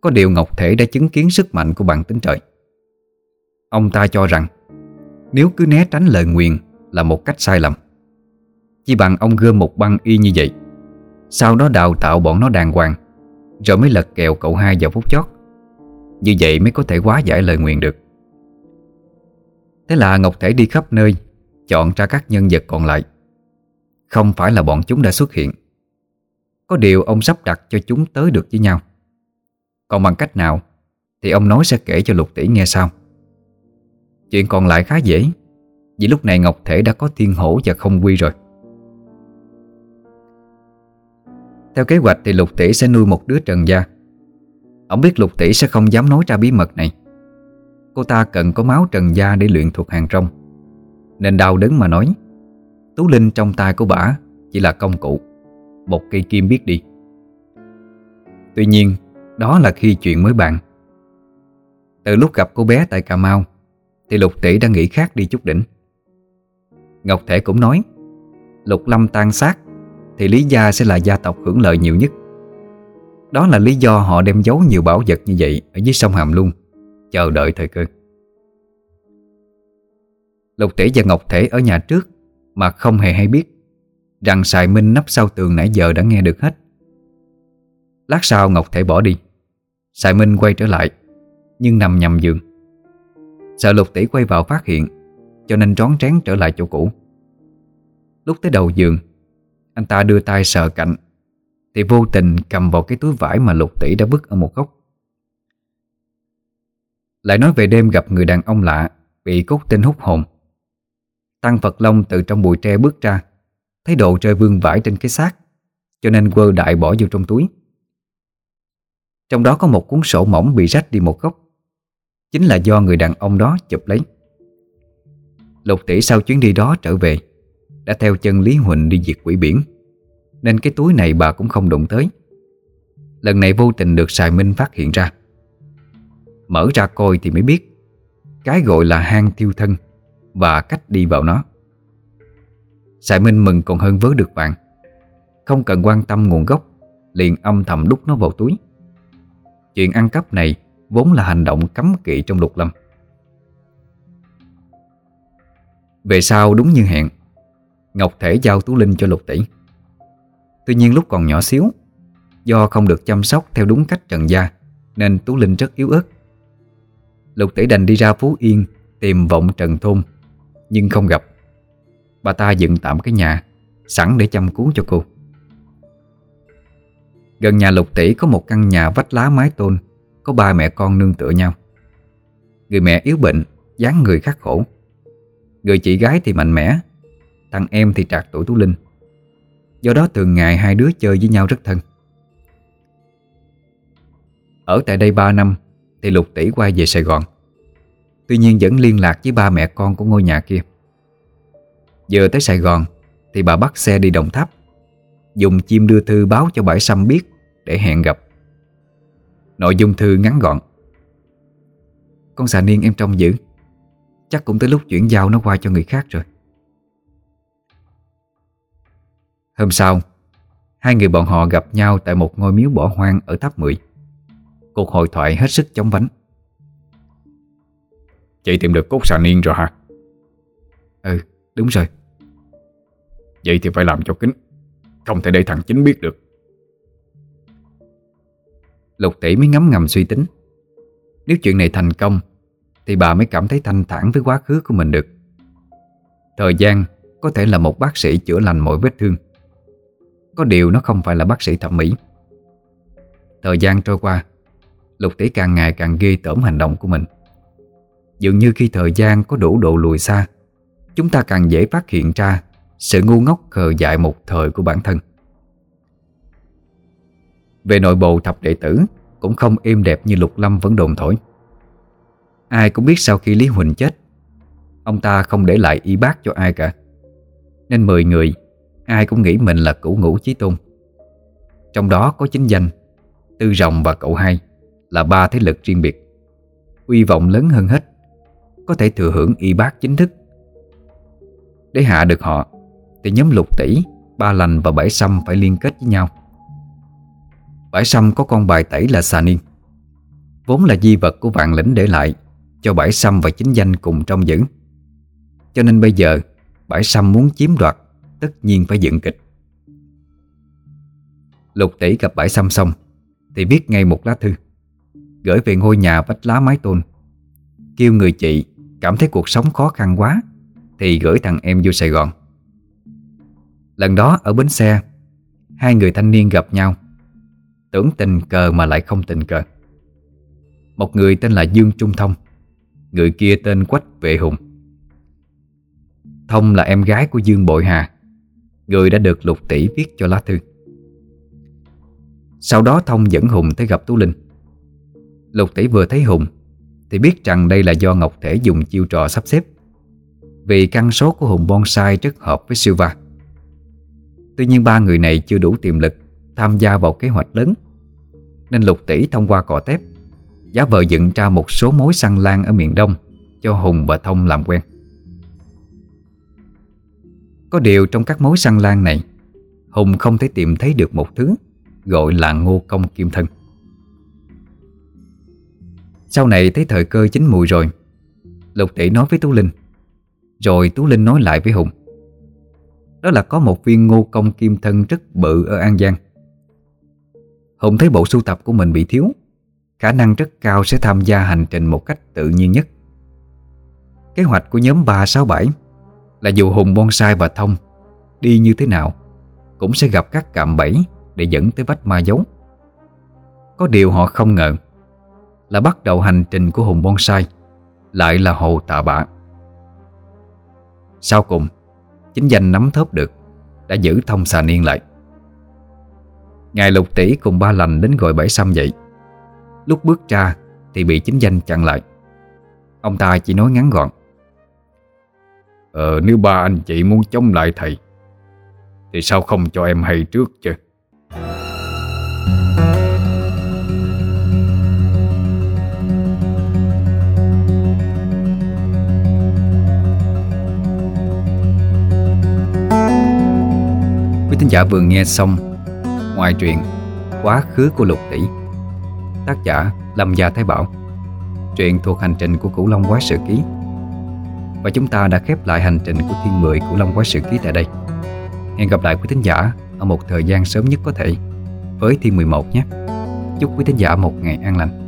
Có điều Ngọc Thể đã chứng kiến sức mạnh của bản tính trời. Ông ta cho rằng Nếu cứ né tránh lời nguyền Là một cách sai lầm. Chỉ bằng ông gom một băng y như vậy Sau đó đào tạo bọn nó đàng hoàng Rồi mới lật kèo cậu hai vào phút chót như vậy mới có thể hóa giải lời nguyện được. Thế là Ngọc Thể đi khắp nơi, Chọn ra các nhân vật còn lại. Không phải là bọn chúng đã xuất hiện. Có điều ông sắp đặt cho chúng tới được với nhau. Còn bằng cách nào Thì ông nói sẽ kể cho Lục Tỷ nghe sau. Chuyện còn lại khá dễ, Vì lúc này Ngọc Thể đã có thiên hổ và không quy rồi. Theo kế hoạch thì Lục Tỷ sẽ nuôi một đứa trần gia. Ông biết Lục Tỷ sẽ không dám nói ra bí mật này. Cô ta cần có máu trần gia để luyện thuộc hàng trong Nên đau đớn mà nói, Tú Linh trong tay của bà Chỉ là công cụ, Một cây kim biết đi. Tuy nhiên, Đó là khi chuyện mới bạn Từ lúc gặp cô bé tại Cà Mau, Thì Lục Tỷ đã nghĩ khác đi chút đỉnh. Ngọc Thể cũng nói, Lục Lâm tan xác Thì Lý Gia sẽ là gia tộc hưởng lợi nhiều nhất. Đó là lý do họ đem giấu nhiều bảo vật như vậy Ở dưới sông Hàm Luông. Chờ đợi thời cơ. Lục Tỷ và Ngọc Thể ở nhà trước Mà không hề hay biết Rằng Sài Minh nấp sau tường nãy giờ đã nghe được hết. Lát sau Ngọc Thể bỏ đi. Sài Minh quay trở lại, Nhưng nằm nhầm giường. Sợ Lục Tỷ quay vào phát hiện, Cho nên trón trén trở lại chỗ cũ. Lúc tới đầu giường, Anh ta đưa tay sờ cạnh thì vô tình cầm vào cái túi vải Mà Lục Tỷ đã vứt ở một góc. Lại nói về đêm gặp người đàn ông lạ, Bị cốt tinh hút hồn. Tăng Phật Long từ trong bụi tre bước ra, Thấy đồ chơi vương vải trên cái xác, Cho nên quơ đại bỏ vô trong túi. Trong đó có một cuốn sổ mỏng bị rách đi một góc. Chính là do người đàn ông đó chụp lấy. Lục tỷ sau chuyến đi đó trở về, Đã theo chân Lý Huỳnh đi diệt quỷ biển. Nên cái túi này bà cũng không đụng tới. Lần này vô tình được Sài Minh phát hiện ra. Mở ra coi thì mới biết, Cái gọi là hang thiêu thân Và cách đi vào nó. Sài Minh mừng còn hơn vớ được vàng. Không cần quan tâm nguồn gốc, Liền âm thầm đút nó vào túi. Chuyện ăn cắp này Vốn là hành động cấm kỵ trong lục lâm. Về sau đúng như hẹn, Ngọc Thể giao Tú Linh cho Lục Tỷ. Tuy nhiên lúc còn nhỏ xíu, Do không được chăm sóc theo đúng cách trần gia, Nên Tú Linh rất yếu ớt. Lục Tỷ đành đi ra Phú Yên Tìm vọng Trần Thôn, Nhưng không gặp. Bà ta dựng tạm cái nhà Sẵn để chăm cứu cho cô. Gần nhà Lục Tỷ có một căn nhà vách lá mái tôn, Có ba mẹ con nương tựa nhau. Người mẹ yếu bệnh, dáng người khắc khổ. Người chị gái thì mạnh mẽ, Thằng em thì trạc tuổi Tú Linh. Do đó từ ngày hai đứa chơi với nhau rất thân. Ở tại đây 3 năm, Thì Lục Tỷ quay về Sài Gòn. Tuy nhiên vẫn liên lạc với ba mẹ con của ngôi nhà kia. Vừa tới Sài Gòn, Thì bà bắt xe đi Đồng Tháp, Dùng chim đưa thư báo cho bãi xăm biết Để hẹn gặp. Nội dung thư ngắn gọn. Con xà niên em trông giữ, Chắc cũng tới lúc chuyển giao nó qua cho người khác rồi. Hôm sau Hai người bọn họ gặp nhau tại một ngôi miếu bỏ hoang ở tháp 10 Cuộc hội thoại hết sức chóng vánh. Chị tìm được cốt xà niên rồi hả? Ừ đúng rồi. Vậy thì phải làm cho kín Không thể để thằng chính biết được. Lục tỷ mới ngấm ngầm suy tính. Nếu chuyện này thành công Thì bà mới cảm thấy thanh thản với quá khứ của mình được. Thời gian có thể là một bác sĩ chữa lành mọi vết thương có điều nó không phải là bác sĩ thẩm mỹ. Thời gian trôi qua, Lục tỷ càng ngày càng ghê tởm hành động của mình. Dường như khi thời gian có đủ độ lùi xa, Chúng ta càng dễ phát hiện ra Sự ngu ngốc khờ dại một thời của bản thân. Về nội bộ thập đệ tử Cũng không êm đẹp như Lục Lâm vẫn đồn thổi. Ai cũng biết sau khi Lý Huỳnh chết, Ông ta không để lại y bác cho ai cả. Nên 10 người Ai cũng nghĩ mình là cửu ngũ chí tôn. Trong đó có chính danh, Tư Rồng và cậu hai Là ba thế lực riêng biệt. Uy vọng lớn hơn hết, Có thể thừa hưởng y bác chính thức. Để hạ được họ, Thì nhóm lục tỷ, Ba lành và bảy sâm phải liên kết với nhau. Bảy sâm có con bài tẩy là xà niên Vốn là di vật của vạn lĩnh để lại Cho bảy sâm và chính danh cùng trong giữ. Cho nên bây giờ Bảy sâm muốn chiếm đoạt Tất nhiên phải dựng kịch. Lục tỷ gặp bãi xăm xong, Thì viết ngay một lá thư, Gửi về ngôi nhà vách lá mái tôn. Kêu người chị Cảm thấy cuộc sống khó khăn quá, Thì gửi thằng em vô Sài Gòn. Lần đó ở bến xe, Hai người thanh niên gặp nhau, Tưởng tình cờ mà lại không tình cờ. Một người tên là Dương Trung Thông, Người kia tên Quách Vệ Hùng. Thông là em gái của Dương Bội Hà. Người đã được Lục Tỷ viết cho lá thư. Sau đó Thông dẫn Hùng tới gặp Tú Linh. Lục Tỷ vừa thấy Hùng Thì biết rằng đây là do Ngọc Thể dùng chiêu trò sắp xếp, Vì căn số của Hùng Bonsai rất hợp với Silva Tuy nhiên ba người này chưa đủ tiềm lực Tham gia vào kế hoạch lớn, Nên Lục Tỷ thông qua cò tép Giá vợ dựng ra một số mối săn lan ở miền Đông Cho Hùng và Thông làm quen. Có điều trong các mối săn lan này, Hùng không thể tìm thấy được một thứ Gọi là ngô công kim thân. Sau này thấy thời cơ chín mùi rồi, Lục tỷ nói với Tú Linh, Rồi Tú Linh nói lại với Hùng. Đó là có một viên ngô công kim thân rất bự ở An Giang. Hùng thấy bộ sưu tập của mình bị thiếu, Khả năng rất cao sẽ tham gia hành trình một cách tự nhiên nhất. Kế hoạch của nhóm 367 là dù Hùng Bonsai và Thông, Đi như thế nào Cũng sẽ gặp các cạm bẫy Để dẫn tới vách ma dấu. Có điều họ không ngờ Là bắt đầu hành trình của Hùng Bonsai Lại là hồ tạ bạ. Sau cùng, Chính danh nắm thớp được Đã giữ thông xà niên lại. Ngài lục tỷ cùng ba lành đến gọi bảy xăm dậy Lúc bước ra Thì bị chính danh chặn lại. Ông ta chỉ nói ngắn gọn. Ờ nếu ba anh chị muốn chống lại thầy, Thì sao không cho em hay trước chứ? Quý thính giả vừa nghe xong Ngoài truyện Quá khứ của Lục Tỷ, Tác giả Lâm Gia Thái Bảo, Truyện thuộc hành trình của Cửu Long quá Sự Ký. Và chúng ta đã khép lại hành trình của thiên mười của Long Quái Sự Ký tại đây. Hẹn gặp lại quý thính giả ở một thời gian sớm nhất có thể với thiên 11 nhé. Chúc quý thính giả một ngày an lành.